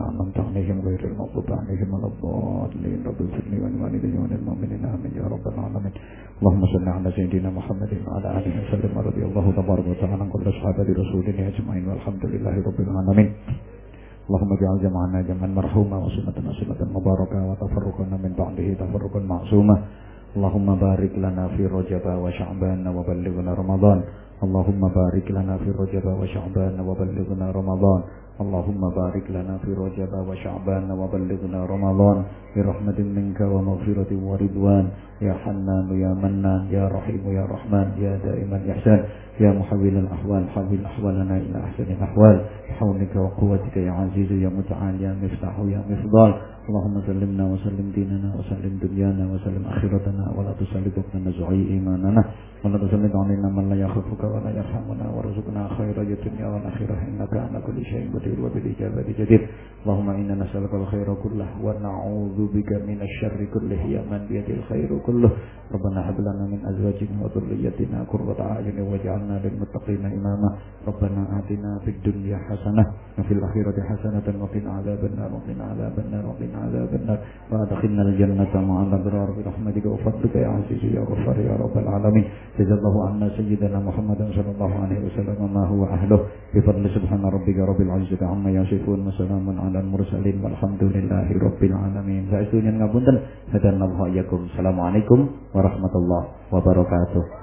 اللهم صل على سيدنا محمد وعلى اله وسلم رضي الله تبارك وتعالى عن كل اصحاب رسوله اجمعين والحمد لله رب العالمين اللهم اجعل جمعنا جمعا مرحوما وسنة سنة مباركة وتفرقنا من بعده تفرقا معصوما اللهم بارك لنا في رجب وشعبان وبلغنا رمضان اللهم بارك لنا في رجب وشعبان وبلغنا رمضان اللهم بارك لنا في رجب وشعبان وبلغنا رمضان برحمة منك ومغفرة ورضوان يا حنان يا منان يا رحيم يا رحمن يا دائما الإحسان يا محول الأحوال حول أحوالنا إلى أحسن الأحوال بحولك وقوتك يا عزيز يا متعال يا مفتاح يا مفضال اللهم سلمنا وسلم ديننا وسلم دنيانا وسلم آخرتنا ولا تسلط نزعي إيماننا ولا تسلط علينا من لا يخافك ولا يرحمنا وارزقنا خير الدنيا والآخرة. إنك على كل شيء قدير وبالإجابة جدير. اللهم إنا نسألك الخير كله ونعوذ بك من الشر كله. يا من بيده الخير كله. ربنا هب لنا من أزواجنا وذريتنا قرة أعين واجعلنا للمتقين إماما. ربنا آتنا في الدنيا حسنة وفي الآخرة حسنة وقنا عذاب النار وقنا عذاب النار وقنا عذاب النار. وأدخلنا الجنة مع الأبرار برحمتك. وفضلك يا عزيز يا غفار يا رب العالمين. جزا الله عنا سيدنا محمد صلى الله عليه وسلم ما هو أهله. بفضل سبحان ربك رب العزة عما يصفون وسلام على المرسلين والحمد لله رب العالمين. Saya ngapunten hadanallahu iyyakum. Assalamualaikum warahmatullahi wabarakatuh.